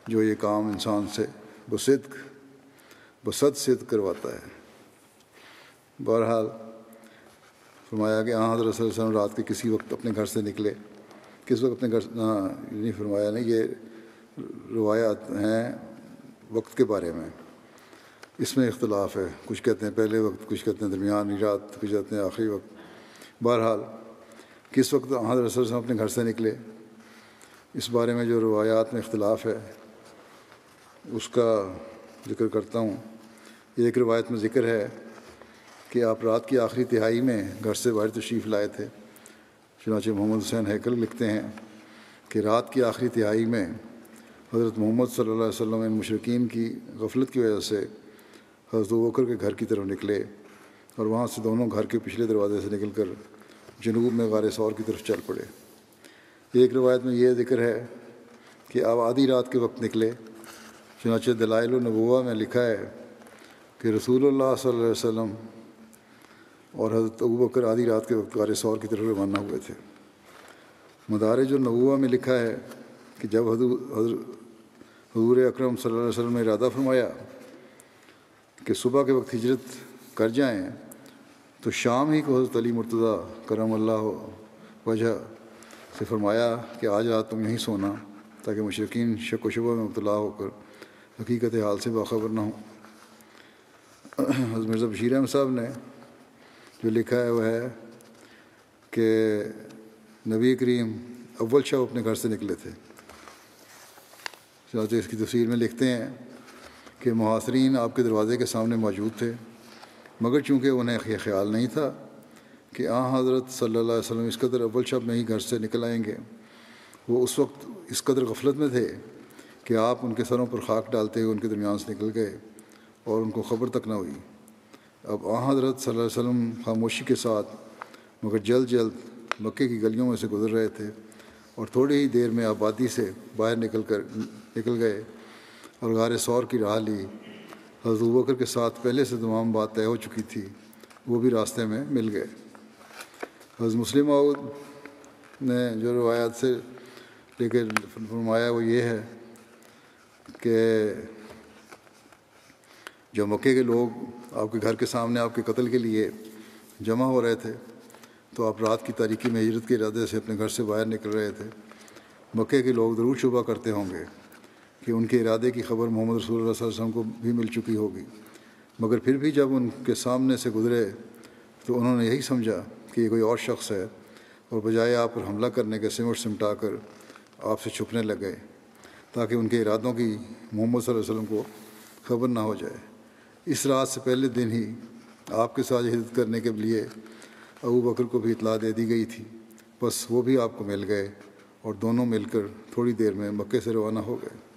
جو یہ کام انسان سے بصدق، بصد صدق کرواتا ہے۔ بہرحال فرمایا کہ ہاں حضرت صلی اللہ علیہ وسلم رات کے کسی وقت اپنے گھر سے نکلے۔ کس وقت اپنے گھر نہیں یعنی فرمایا نہیں، یہ روایات ہیں وقت کے بارے میں۔ اس میں اختلاف ہے۔ کچھ کہتے ہیں پہلے وقت، کچھ کہتے ہیں درمیان، رات، کچھ کہتے ہیں آخری وقت۔ بہرحال کس وقت حضرت رسول صاحب اپنے گھر سے نکلے؟ اس بارے میں جو روایات میں اختلاف ہے، اس کا ذکر کرتا ہوں۔ ایک روایت میں ذکر ہے کہ آپ رات کی آخری تہائی میں گھر سے باہر تشریف لائے تھے۔ چنانچہ محمد حسین حیکل لکھتے ہیں کہ رات کی آخری تہائی میں حضرت محمد صلی اللہ علیہ وسلم مشرقین کی غفلت کی وجہ سے حضرت وکر کے گھر کی طرف نکلے اور وہاں سے دونوں گھر کے پچھلے دروازے سے نکل کر جنوب میں غار سور کی طرف چل پڑے۔ ایک روایت میں یہ ذکر ہے کہ آپ آدھی رات کے وقت نکلے۔ چنانچہ دلائل النبوہ میں لکھا ہے کہ رسول اللہ صلی اللہ علیہ وسلم اور حضرت ابو بکر آدھی رات کے وقت غار سور کی طرف روانہ ہوئے تھے۔ مدارج النبوہ میں لکھا ہے کہ جب حضور حضور اکرم صلی اللہ علیہ وسلم نے ارادہ فرمایا کہ صبح کے وقت ہجرت کر جائیں تو شام ہی کو حضرت علی مرتضیٰ کرم اللہ وجہ سے فرمایا کہ آج رات تم یہیں سونا تاکہ مشرقین شک و شبہ میں مبتلا ہو کر حقیقت حال سے باخبر نہ ہوں۔ حضرت مرزا بشیر احمد صاحب نے جو لکھا ہے وہ ہے کہ نبی کریم اول شاہ اپنے گھر سے نکلے تھے۔ چنانچہ اس کی تصویر میں لکھتے ہیں کہ محاصرین آپ کے دروازے کے سامنے موجود تھے۔ مگر چونکہ انہیں یہ خیال نہیں تھا کہ آ حضرت صلی اللہ علیہ وسلم اس قدر اول شب میں ہی گھر سے نکل آئیں گے، وہ اس وقت اس قدر غفلت میں تھے کہ آپ ان کے سروں پر خاک ڈالتے ہوئے ان کے درمیان سے نکل گئے اور ان کو خبر تک نہ ہوئی۔ اب آ حضرت صلی اللہ علیہ وسلم خاموشی کے ساتھ مگر جلد جلد مکے کی گلیوں میں سے گزر رہے تھے اور تھوڑی ہی دیر میں آبادی سے باہر نکل کر نکل گئے اور غار سور کی راہ لی۔ حضرت بکر کے ساتھ پہلے سے تمام بات طے ہو چکی تھی، وہ بھی راستے میں مل گئے۔ حضرت مسلم عود نے جو روایات سے لے کے فرمایا وہ یہ ہے کہ جو مکے کے لوگ آپ کے گھر کے سامنے آپ کے قتل کے لیے جمع ہو رہے تھے، تو آپ رات کی تاریکی میں ہجرت کے ارادے سے اپنے گھر سے باہر نکل رہے تھے۔ مکے کے لوگ ضرور شبہ کرتے ہوں گے۔ کہ ان کے ارادے کی خبر محمد رسول اللہ صلی اللہ علیہ وسلم کو بھی مل چکی ہوگی۔ مگر پھر بھی جب ان کے سامنے سے گزرے تو انہوں نے یہی سمجھا کہ یہ کوئی اور شخص ہے اور بجائے آپ پر حملہ کرنے کے سمٹ سمٹا کر آپ سے چھپنے لگ گئے تاکہ ان کے ارادوں کی محمد صلی اللہ علیہ وسلم کو خبر نہ ہو جائے۔ اس رات سے پہلے دن ہی آپ کے ساتھ حدت کرنے کے لیے ابو بکر کو بھی اطلاع دے دی گئی تھی۔ بس وہ بھی آپ کو مل گئے اور دونوں مل کر تھوڑی دیر میں مکے سے روانہ ہو گئے۔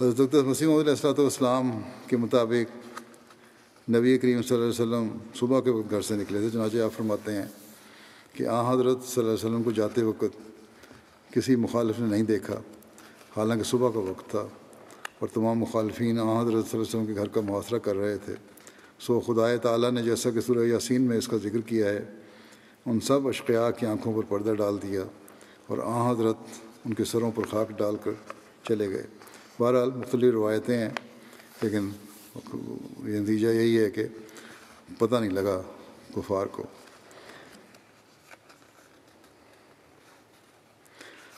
حضرت مسیم علیہ السلاۃ والسلام کے مطابق نبی کریم صلی اللہ علیہ وسلم صبح کے وقت گھر سے نکلے تھے۔ چنانچہ آپ فرماتے ہیں کہ آ حضرت صلی اللہ علیہ وسلم کو جاتے وقت کسی مخالف نے نہیں دیکھا، حالانکہ صبح کا وقت تھا اور تمام مخالفین آ حضرت صلی اللہ علیہ وسلم کے گھر کا محاصرہ کر رہے تھے۔ سو خدا تعالیٰ نے جیسا کہ سورہ یاسین میں اس کا ذکر کیا ہے، ان سب اشقیاء کی آنکھوں پر پردہ ڈال دیا اور آ حضرت ان کے سروں پر خاک ڈال کر چلے گئے۔ بہرحال مختلف روایتیں ہیں، لیکن یہ نتیجہ یہی ہے کہ پتہ نہیں لگا کفار کو۔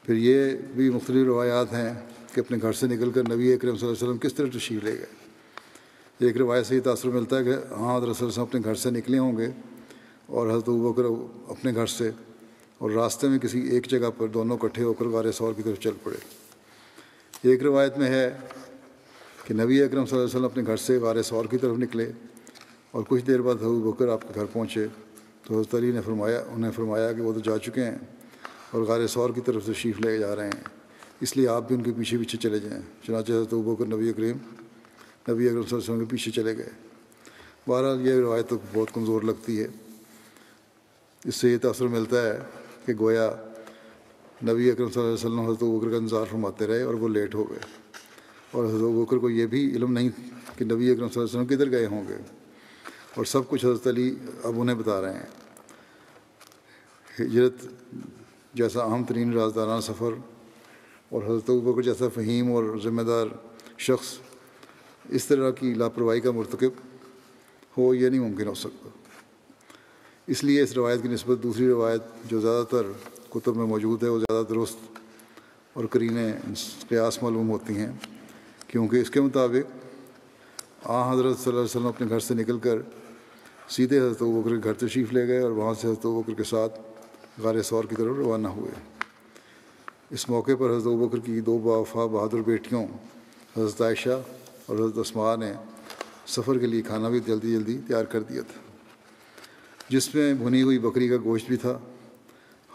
پھر یہ بھی مختلف روایات ہیں کہ اپنے گھر سے نکل کر نبی اکرم صلی اللہ علیہ وسلم کس طرح تشریف لے گئے۔ ایک روایت سے یہ تاثر ملتا ہے کہ ہاں حضرت صلی اللہ علیہ وسلم اپنے گھر سے نکلے ہوں گے اور حضرت بکر اپنے گھر سے اور راستے میں کسی ایک جگہ پر دونوں کٹھے ہو کر غار سور کی طرف چل پڑے۔ ایک روایت میں ہے کہ نبی اکرم صلی اللہ علیہ وسلم اپنے گھر سے غار سور کی طرف نکلے اور کچھ دیر بعد حضرت بکر آپ کے گھر پہنچے تو حضرت علی نے فرمایا، انہیں فرمایا کہ وہ تو جا چکے ہیں اور غار سور کی طرف سے شیف لے جا رہے ہیں، اس لیے آپ بھی ان کے پیچھے پیچھے چلے جائیں۔ چنانچہ حضرت بکر، نبی کریم نبی اکرم صلی اللہ علیہ وسلم کے پیچھے چلے گئے۔ بہرحال یہ روایت تو بہت کمزور لگتی ہے۔ اس سے یہ تاثر ملتا ہے کہ گویا نبی اکرم صلی اللہ علیہ وسلم حضرت بکر کا انتظار فرماتے رہے اور وہ لیٹ ہو گئے۔ اور حضرت بکر کو یہ بھی علم نہیں کہ نبی اکرم صلی اللہ علیہ وسلم کدھر گئے ہوں گے۔ اور سب کچھ حضرت علی اب انہیں بتا رہے ہیں۔ ہجرت جیسا اہم ترین رازدارانہ سفر اور حضرت بکر جیسا فہیم اور ذمہ دار شخص اس طرح کی لاپرواہی کا مرتکب ہو یہ نہیں ممکن ہو سکتا۔ اس لیے اس روایت کی نسبت دوسری روایت جو زیادہ تر کتب میں موجود ہے، وہ زیادہ درست اور کرینے قیاس معلوم ہوتی ہیں۔ کیونکہ اس کے مطابق آ حضرت صلی اللہ علیہ وسلم اپنے گھر سے نکل کر سیدھے حضرت بکر کے گھر تشریف لے گئے اور وہاں سے حضرت بکر کے ساتھ غار سور کی طرف روانہ ہوئے۔ اس موقع پر حضرت بکر کی دو بافا بہادر بیٹیوں، حضرت عائشہ اور حضرت اسما نے سفر کے لیے کھانا بھی جلدی جلدی تیار کر دیا تھا، جس میں بھنی ہوئی بکری کا گوشت بھی تھا۔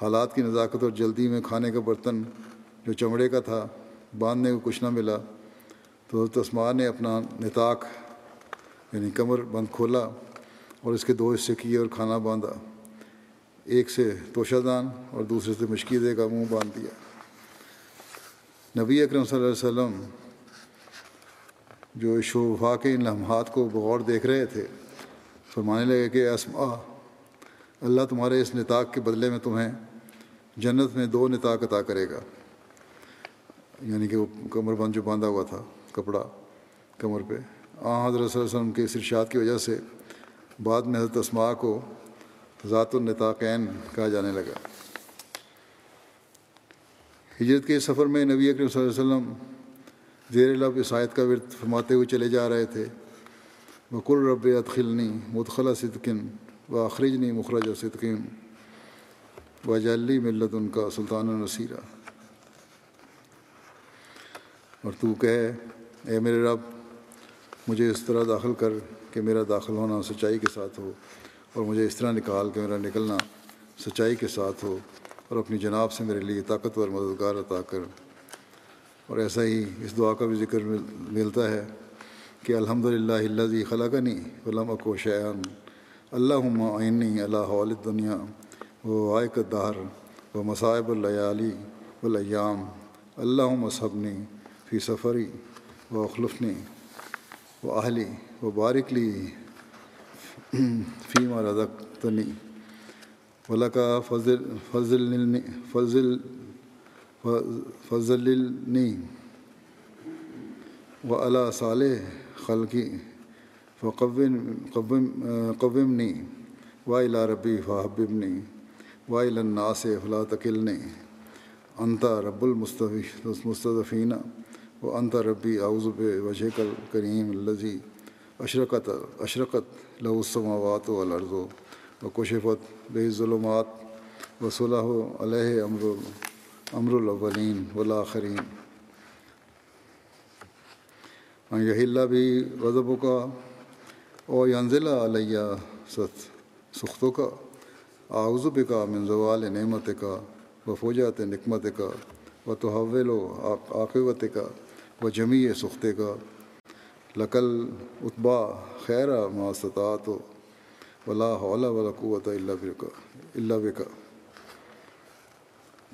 حالات کی نزاکت اور جلدی میں کھانے کا برتن جو چمڑے کا تھا، باندھنے کو کچھ نہ ملا۔ تو حضرت اسما نے اپنا نتاق یعنی کمر بند کھولا اور اس کے دو حصے کیے اور کھانا باندھا۔ ایک سے توشہ دان اور دوسرے سے مشکیزے کا منہ باندھ دیا۔ نبی اکرم صلی اللہ علیہ وسلم جو شوفا کے ان لمحات کو بغور دیکھ رہے تھے، فرمانے لگے کہ اسما اللہ تمہارے اس نتاق کے بدلے میں تمہیں جنت میں دو نتاق عطا کرے گا۔ یعنی کہ وہ کمر بند جو باندھا ہوا تھا، کپڑا کمر پہ۔ آ، حضرت صلی اللہ علیہ وسلم کے اس ارشاد کی وجہ سے بعد میں حضرت اسماء کو ذات النطاقین کہا جانے لگا۔ ہجرت کے سفر میں نبی اکرم صلی اللہ علیہ وسلم زیر لب عیسائیت کا ورد فرماتے ہوئے چلے جا رہے تھے۔ بکل رب ادخلنی مدخلہ صدقن و اخرجنی مخرج صدقین و جلی ملت ان کا سلطان النصیرہ اور تو کہے، اے میرے رب، مجھے اس طرح داخل کر کہ میرا داخل ہونا سچائی کے ساتھ ہو، اور مجھے اس طرح نکال کہ میرا نکلنا سچائی کے ساتھ ہو، اور اپنی جناب سے میرے لیے طاقتور مددگار عطا کر۔ اور ایسا ہی اس دعا کا بھی ذکر ملتا ہے کہ الحمد للہ اللہ جی خلاقنی علم کو شعین اللہ عینی اللہ والد دنیا و عائق دار و مصائب اللیالی ولیام اللہ مصحبنی فی سفری و اخلفنی و اہلی و بارکلی فیم رزق تنی ولکا فضل فضل فضل فضلنی و علا صالح خلقی قومنی و ربی فحبنی و الناس فلا تکلنی انتا رب المصطفین و انت ربی اعظب وجہ کل کریم الزی اشرکت اشرکت لہسماوات و الرض و کشفت بے ظلمات و صلاح علیہ امر امر الاولین والآخرین یہی اللہ بھی غضب کا او ینزلہ علیہ ست سختوں کا آغب کا منزوال نعمت کا و فوجات نکمت کا و تحول و عاقبت کا و جمی سختے کا لقل اتبا خیر ماستطاعت ولا حول ولا قوت اللہ بکا اللہ بکا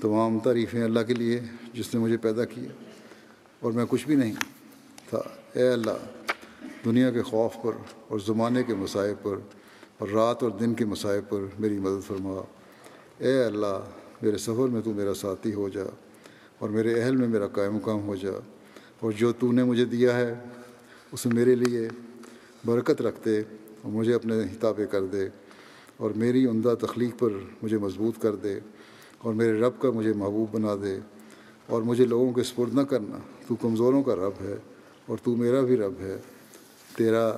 تمام تعریفیں اللہ کے لیے جس نے مجھے پیدا کیا اور میں کچھ بھی نہیں تھا۔ اے اللہ دنیا کے خوف پر اور زمانے کے مسائب پر اور رات اور دن کے مسائب پر میری مدد فرما۔ اے اللہ، میرے سفر میں تو میرا ساتھی ہو جا اور میرے اہل میں میرا قائم مقام ہو جا اور جو تو نے مجھے دیا ہے، اسے میرے لیے برکت رکھتے اور مجھے اپنے حتابے کر دے اور میری عمدہ تخلیق پر مجھے مضبوط کر دے اور میرے رب کا مجھے محبوب بنا دے اور مجھے لوگوں کے سپرد نہ کرنا۔ تو کمزوروں کا رب ہے اور تو میرا بھی رب ہے۔ تیرا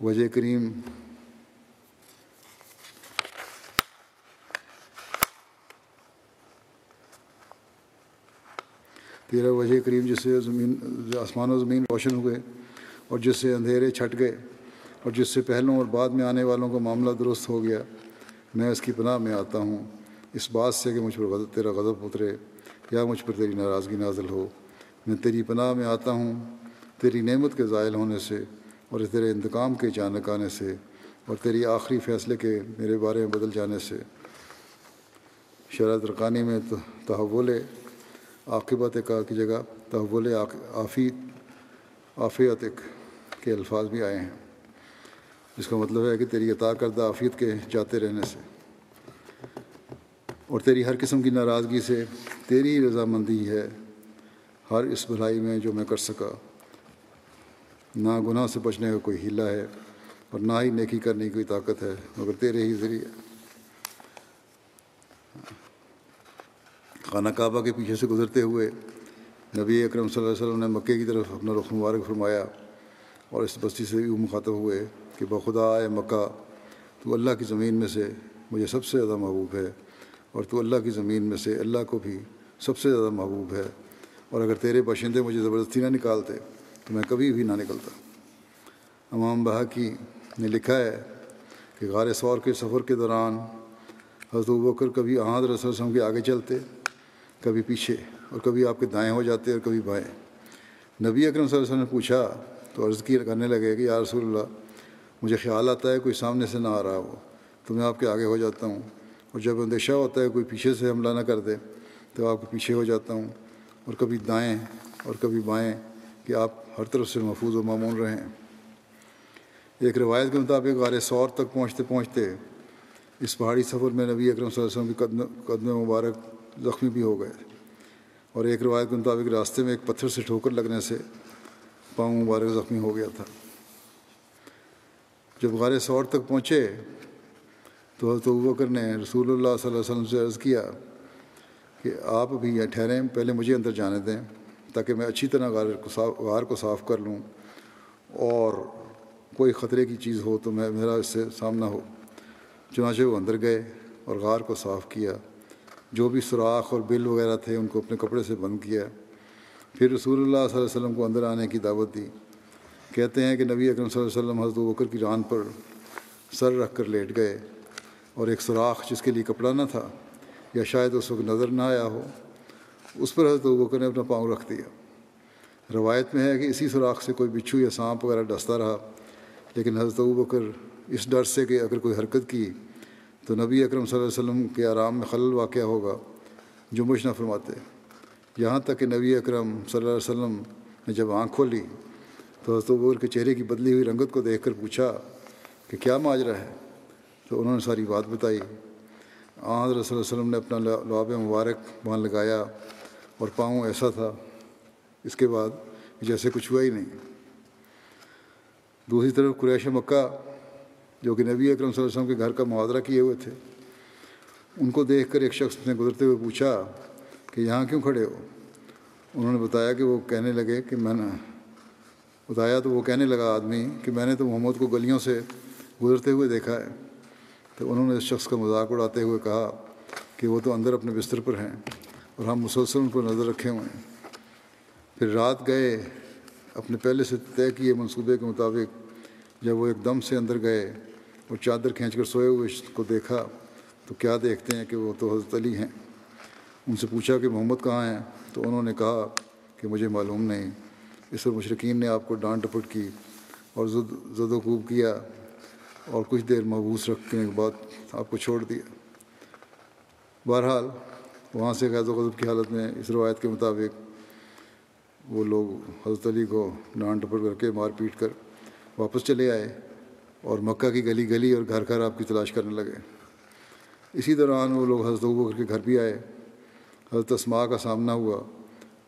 وجہ کریم۔ تیرا وجہ کریم جس سے زمین آسمان و زمین روشن ہوئے اور جس سے اندھیرے چھٹ گئے اور جس سے پہلوں اور بعد میں آنے والوں کا معاملہ درست ہو گیا۔ میں اس کی پناہ میں آتا ہوں۔ اس بات سے کہ مجھ پر غضب تیرا غضب اترے۔ یا مجھ پر تیری ناراضگی نازل ہو۔ میں تیری پناہ میں آتا ہوں۔ تیری نعمت کے زائل ہونے سے اور تیرے انتقام کے اچانک آنے سے اور تیری آخری فیصلے کے میرے بارے میں بدل جانے سے۔ شرح رقانی میں تحول عاقبت کا کی جگہ، تحول آفی آفیت کے الفاظ بھی آئے ہیں۔ جس کا مطلب ہے کہ تیری عطا کردہ آفیت کے جاتے رہنے سے۔ اور تیری ہر قسم کی ناراضگی سے تیری رضامندی ہے، ہر اس بھلائی میں جو میں کر سکا۔ نہ گناہ سے بچنے کا کوئی ہیلا ہے اور نہ ہی نیکی کرنے کی کوئی طاقت ہے، مگر تیرے ہی ذریعے۔ خانہ کعبہ کے پیچھے سے گزرتے ہوئے نبی اکرم صلی اللہ علیہ وسلم نے مکے کی طرف اپنا رخ مبارک فرمایا اور اس بستی سے یوں مخاطب ہوئے کہ بخدا اے مکہ، تو اللہ کی زمین میں سے مجھے سب سے زیادہ محبوب ہے اور تو اللہ کی زمین میں سے اللہ کو بھی سب سے زیادہ محبوب ہے۔ اور اگر تیرے باشندے مجھے زبردستی نہ نکالتے تو میں کبھی بھی نہ نکلتا۔ امام بہا کی نے لکھا ہے کہ غار سور کے سفر کے دوران حضرت بکر کبھی احاد رسول وسلم کے آگے چلتے، کبھی پیچھے اور کبھی آپ کے دائیں ہو جاتے اور کبھی بائیں۔ نبی اکرم صلی اللہ علیہ وسلم نے پوچھا تو عرض کی کرنے لگے کہ یا رسول اللہ، مجھے خیال آتا ہے کوئی سامنے سے نہ آ رہا ہو، تو میں آپ کے آگے ہو جاتا ہوں۔ اور جب اندیشہ ہوتا ہے کوئی پیچھے سے حملہ نہ کر دے، تو آپ کے پیچھے ہو جاتا ہوں۔ اور کبھی دائیں اور کبھی بائیں کہ آپ ہر طرف سے محفوظ و معمول رہیں۔ ایک روایت کے مطابق غار سور تک پہنچتے پہنچتے اس پہاڑی سفر میں نبی اکرم صلی اللہ علیہ وسلم کی قدم قدم مبارک زخمی بھی ہو گئے۔ اور ایک روایت کے مطابق راستے میں ایک پتھر سے ٹھوکر لگنے سے پاؤں مبارک زخمی ہو گیا تھا۔ جب غار سور تک پہنچے تو حضرت بکر نے رسول اللہ صلی اللہ علیہ وسلم سے عرض کیا کہ آپ ابھی یہ ٹھہریں، پہلے مجھے اندر جانے دیں۔ تاکہ میں اچھی طرح غار کو صاف غار کو صاف کر لوں اور کوئی خطرے کی چیز ہو تو میں میرا اس سے سامنا ہو۔ چنانچہ وہ اندر گئے اور غار کو صاف کیا۔ جو بھی سوراخ اور بل وغیرہ تھے ان کو اپنے کپڑے سے بند کیا۔ پھر رسول اللہ صلی اللہ علیہ وسلم کو اندر آنے کی دعوت دی۔ کہتے ہیں کہ نبی اکرم صلی اللہ علیہ وسلم حضرت بکر کی ران پر سر رکھ کر لیٹ گئے اور ایک سوراخ جس کے لیے کپڑا نہ تھا یا شاید اس وقت نظر نہ آیا ہو۔ اس پر حضرت بکر نے اپنا پاؤں رکھ دیا۔ روایت میں ہے کہ اسی سوراخ سے کوئی بچھو یا سانپ وغیرہ ڈستا رہا، لیکن حضرت بکر اس ڈر سے کہ اگر کوئی حرکت کی تو نبی اکرم صلی اللہ علیہ وسلم کے آرام میں خلل واقع ہوگا جو مجھ نہ فرماتے۔ یہاں تک کہ نبی اکرم صلی اللہ علیہ وسلم نے جب آنکھ کھولی تو حضرت بکر کے چہرے کی بدلی ہوئی رنگت کو دیکھ کر پوچھا کہ کیا ماجرا ہے؟ تو انہوں نے ساری بات بتائی۔ آن حضرت صلی اللہ علیہ وسلم نے اپنا لعاب مبارک وہاں لگایا۔ اور پاؤں ایسا تھا، اس کے بعد جیسے کچھ ہوا ہی نہیں۔ دوسری طرف قریش مکہ، جو کہ نبی اکرم صلی اللہ علیہ وسلم کے گھر کا معاذرہ کیے ہوئے تھے، ان کو دیکھ کر ایک شخص نے گزرتے ہوئے پوچھا کہ یہاں کیوں کھڑے ہو؟ انہوں نے بتایا کہ وہ کہنے لگے کہ میں نے، بتایا تو وہ کہنے لگا آدمی کہ میں نے تو محمد کو گلیوں سے گزرتے ہوئے دیکھا ہے۔ تو انہوں نے اس شخص کا مذاق اڑاتے ہوئے کہا کہ وہ تو اندر اپنے بستر پر ہیں۔ اور ہم مسلسل ان پر نظر رکھے ہوئے ہیں۔ پھر رات گئے، اپنے پہلے سے طے کیے منصوبے کے مطابق جب وہ ایک دم سے اندر گئے اور چادر کھینچ کر سوئے ہوئے کو دیکھا تو کیا دیکھتے ہیں کہ وہ تو حضرت علی ہیں۔ ان سے پوچھا کہ محمد کہاں ہیں؟ تو انہوں نے کہا کہ مجھے معلوم نہیں، اس پر مشرقین نے آپ کو ڈانٹ ڈپٹ کی اور زد زد و کوب کیا اور کچھ دیر محبوس رکھنے کے بعد آپ کو چھوڑ دیا۔ بہرحال وہاں سے غیر و غضب کی حالت میں اس روایت کے مطابق وہ لوگ حضرت علی کو ڈانٹ ڈپٹ کر کے مار پیٹ کر واپس چلے آئے اور مکہ کی گلی گلی اور گھر گھر آپ کی تلاش کرنے لگے۔ اسی دوران وہ لوگ حضرت ابو بکر کے گھر بھی آئے۔ حضرت اسماء کا سامنا ہوا۔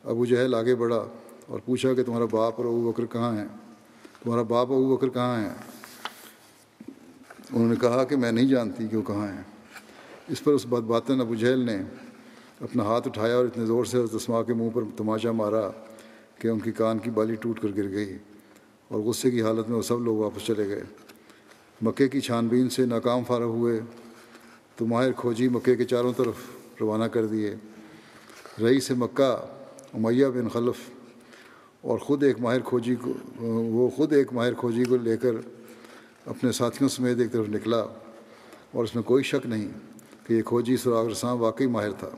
ابو جہل آگے بڑھا اور پوچھا کہ تمہارا باپ اور ابو بکر کہاں ہیں؟ تمہارا باپ ابو بکر کہاں ہیں؟ انہوں نے کہا کہ میں نہیں جانتی کہ وہ کہاں ہیں۔ اس پر اس بات باطن ابو جہل نے اپنا ہاتھ اٹھایا اور اتنے زور سے حضرت کے منہ پر تماشا مارا کہ ان کی کان کی بالی ٹوٹ کر گر گئی اور غصے کی حالت میں وہ سب لوگ واپس چلے گئے۔ مکے کی چھان بین سے ناکام فارغ ہوئے تو ماہر کھوجی مکے کے چاروں طرف روانہ کر دیے۔ رئی سے مکہ امیہ بن خلف اور خود ایک ماہر کھوجی کو، وہ خود ایک ماہر کھوجی کو لے کر اپنے ساتھیوں سمیت ایک طرف نکلا اور اس میں کوئی شک نہیں کہ یہ کھوجی سراغ رساں واقعی ماہر تھا۔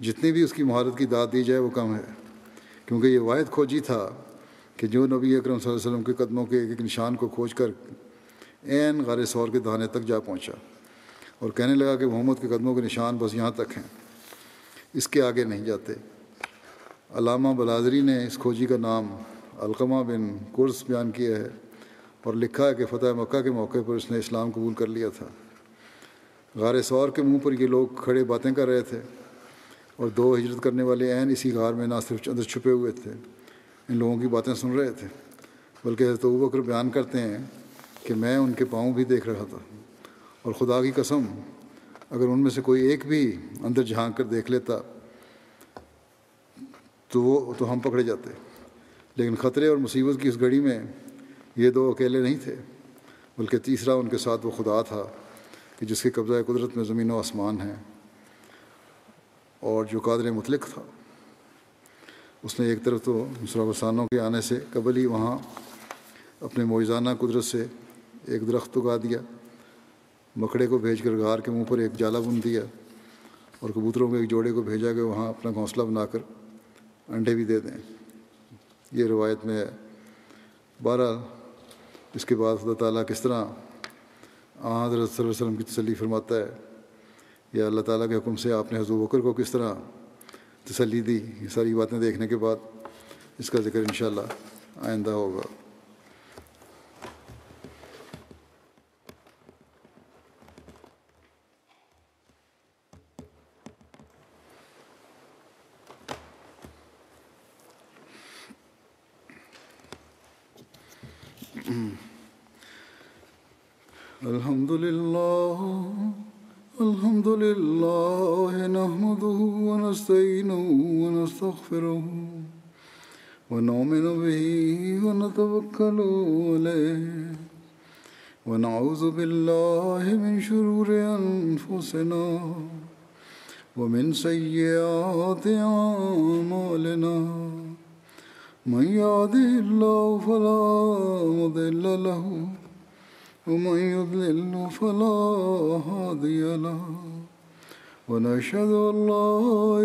جتنی بھی اس کی مہارت کی داد دی جائے وہ کم ہے۔ کیونکہ یہ واحد کھوجی تھا کہ جو نبی اکرم صلی اللہ علیہ وسلم کے قدموں کے ایک نشان کو کھوج کر عین غار سور کے دانے تک جا پہنچا اور کہنے لگا کہ محمد کے قدموں کے نشان بس یہاں تک ہیں۔ اس کے آگے نہیں جاتے۔ علامہ بلادری نے اس کھوجی کا نام علقمہ بن قرص بیان کیا ہے اور لکھا ہے کہ فتح مکہ کے موقع پر اس نے اسلام قبول کر لیا تھا۔ غار سور کے منہ پر یہ لوگ کھڑے باتیں کر رہے تھے۔ اور دو ہجرت کرنے والے عین اسی غار میں نہ صرف اندر چھپے ہوئے تھے، ان لوگوں کی باتیں سن رہے تھے۔ بلکہ حضرت بکر بیان کرتے ہیں کہ میں ان کے پاؤں بھی دیکھ رہا تھا۔ اور خدا کی قسم، اگر ان میں سے کوئی ایک بھی اندر جھانک کر دیکھ لیتا تو وہ تو ہم پکڑے جاتے۔ لیکن خطرے اور مصیبت کی اس گھڑی میں یہ دو اکیلے نہیں تھے، بلکہ تیسرا ان کے ساتھ وہ خدا تھا کہ جس کے قبضہ قدرت میں زمین و آسمان ہیں۔ اور جو قادر مطلق تھا۔ اس نے ایک طرف تو وسانوں کے آنے سے قبل ہی وہاں اپنے موجزانہ قدرت سے ایک درخت اگا دیا، مکڑے کو بھیج کر غار کے منہ پر ایک جالا بن دیا اور کبوتروں کے ایک جوڑے کو بھیجا کہ وہاں اپنا گھونسلہ بنا کر انڈے بھی دے دیں۔ یہ روایت میں ہے۔ بارہ اس کے بعد اللہ تعالیٰ کس طرح حضرت صلی اللہ علیہ وسلم کی تسلی فرماتا ہے۔ یا اللہ تعالیٰ کے حکم سے آپ نے حضور بکر کو کس طرح تسلی دی؟ یہ ساری باتیں دیکھنے کے بعد اس کا ذکر انشاءاللہ آئندہ ہوگا۔ الحمد لله الحمد لله نحمده ونستعينه ونستغفره ونؤمن به ونتوكل عليه ونعوذ بالله من شرور أنفسنا ومن سيئات أعمالنا من يهده الله فلا مضل له ومن يضلل فلا هادي له. ونشهد أن لا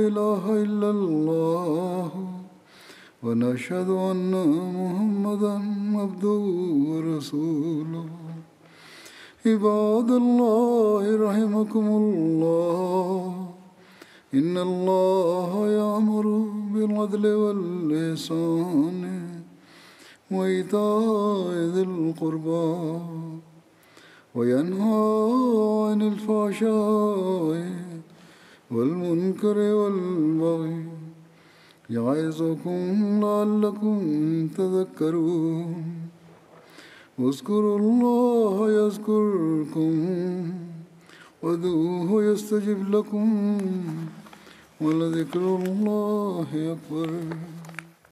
إله إلا الله. ونشهد أن محمدا عبده ورسوله. عباد الله رحمكم الله. إن الله يأمر بالعدل والإحسان وإيتاء ذي القربى. وينهى عن الفحشاء والمنكر والبغي يعظكم لعلكم تذكرون اذكروا الله يذكركم وادعوه يستجب لكم ولذكر الله أكبر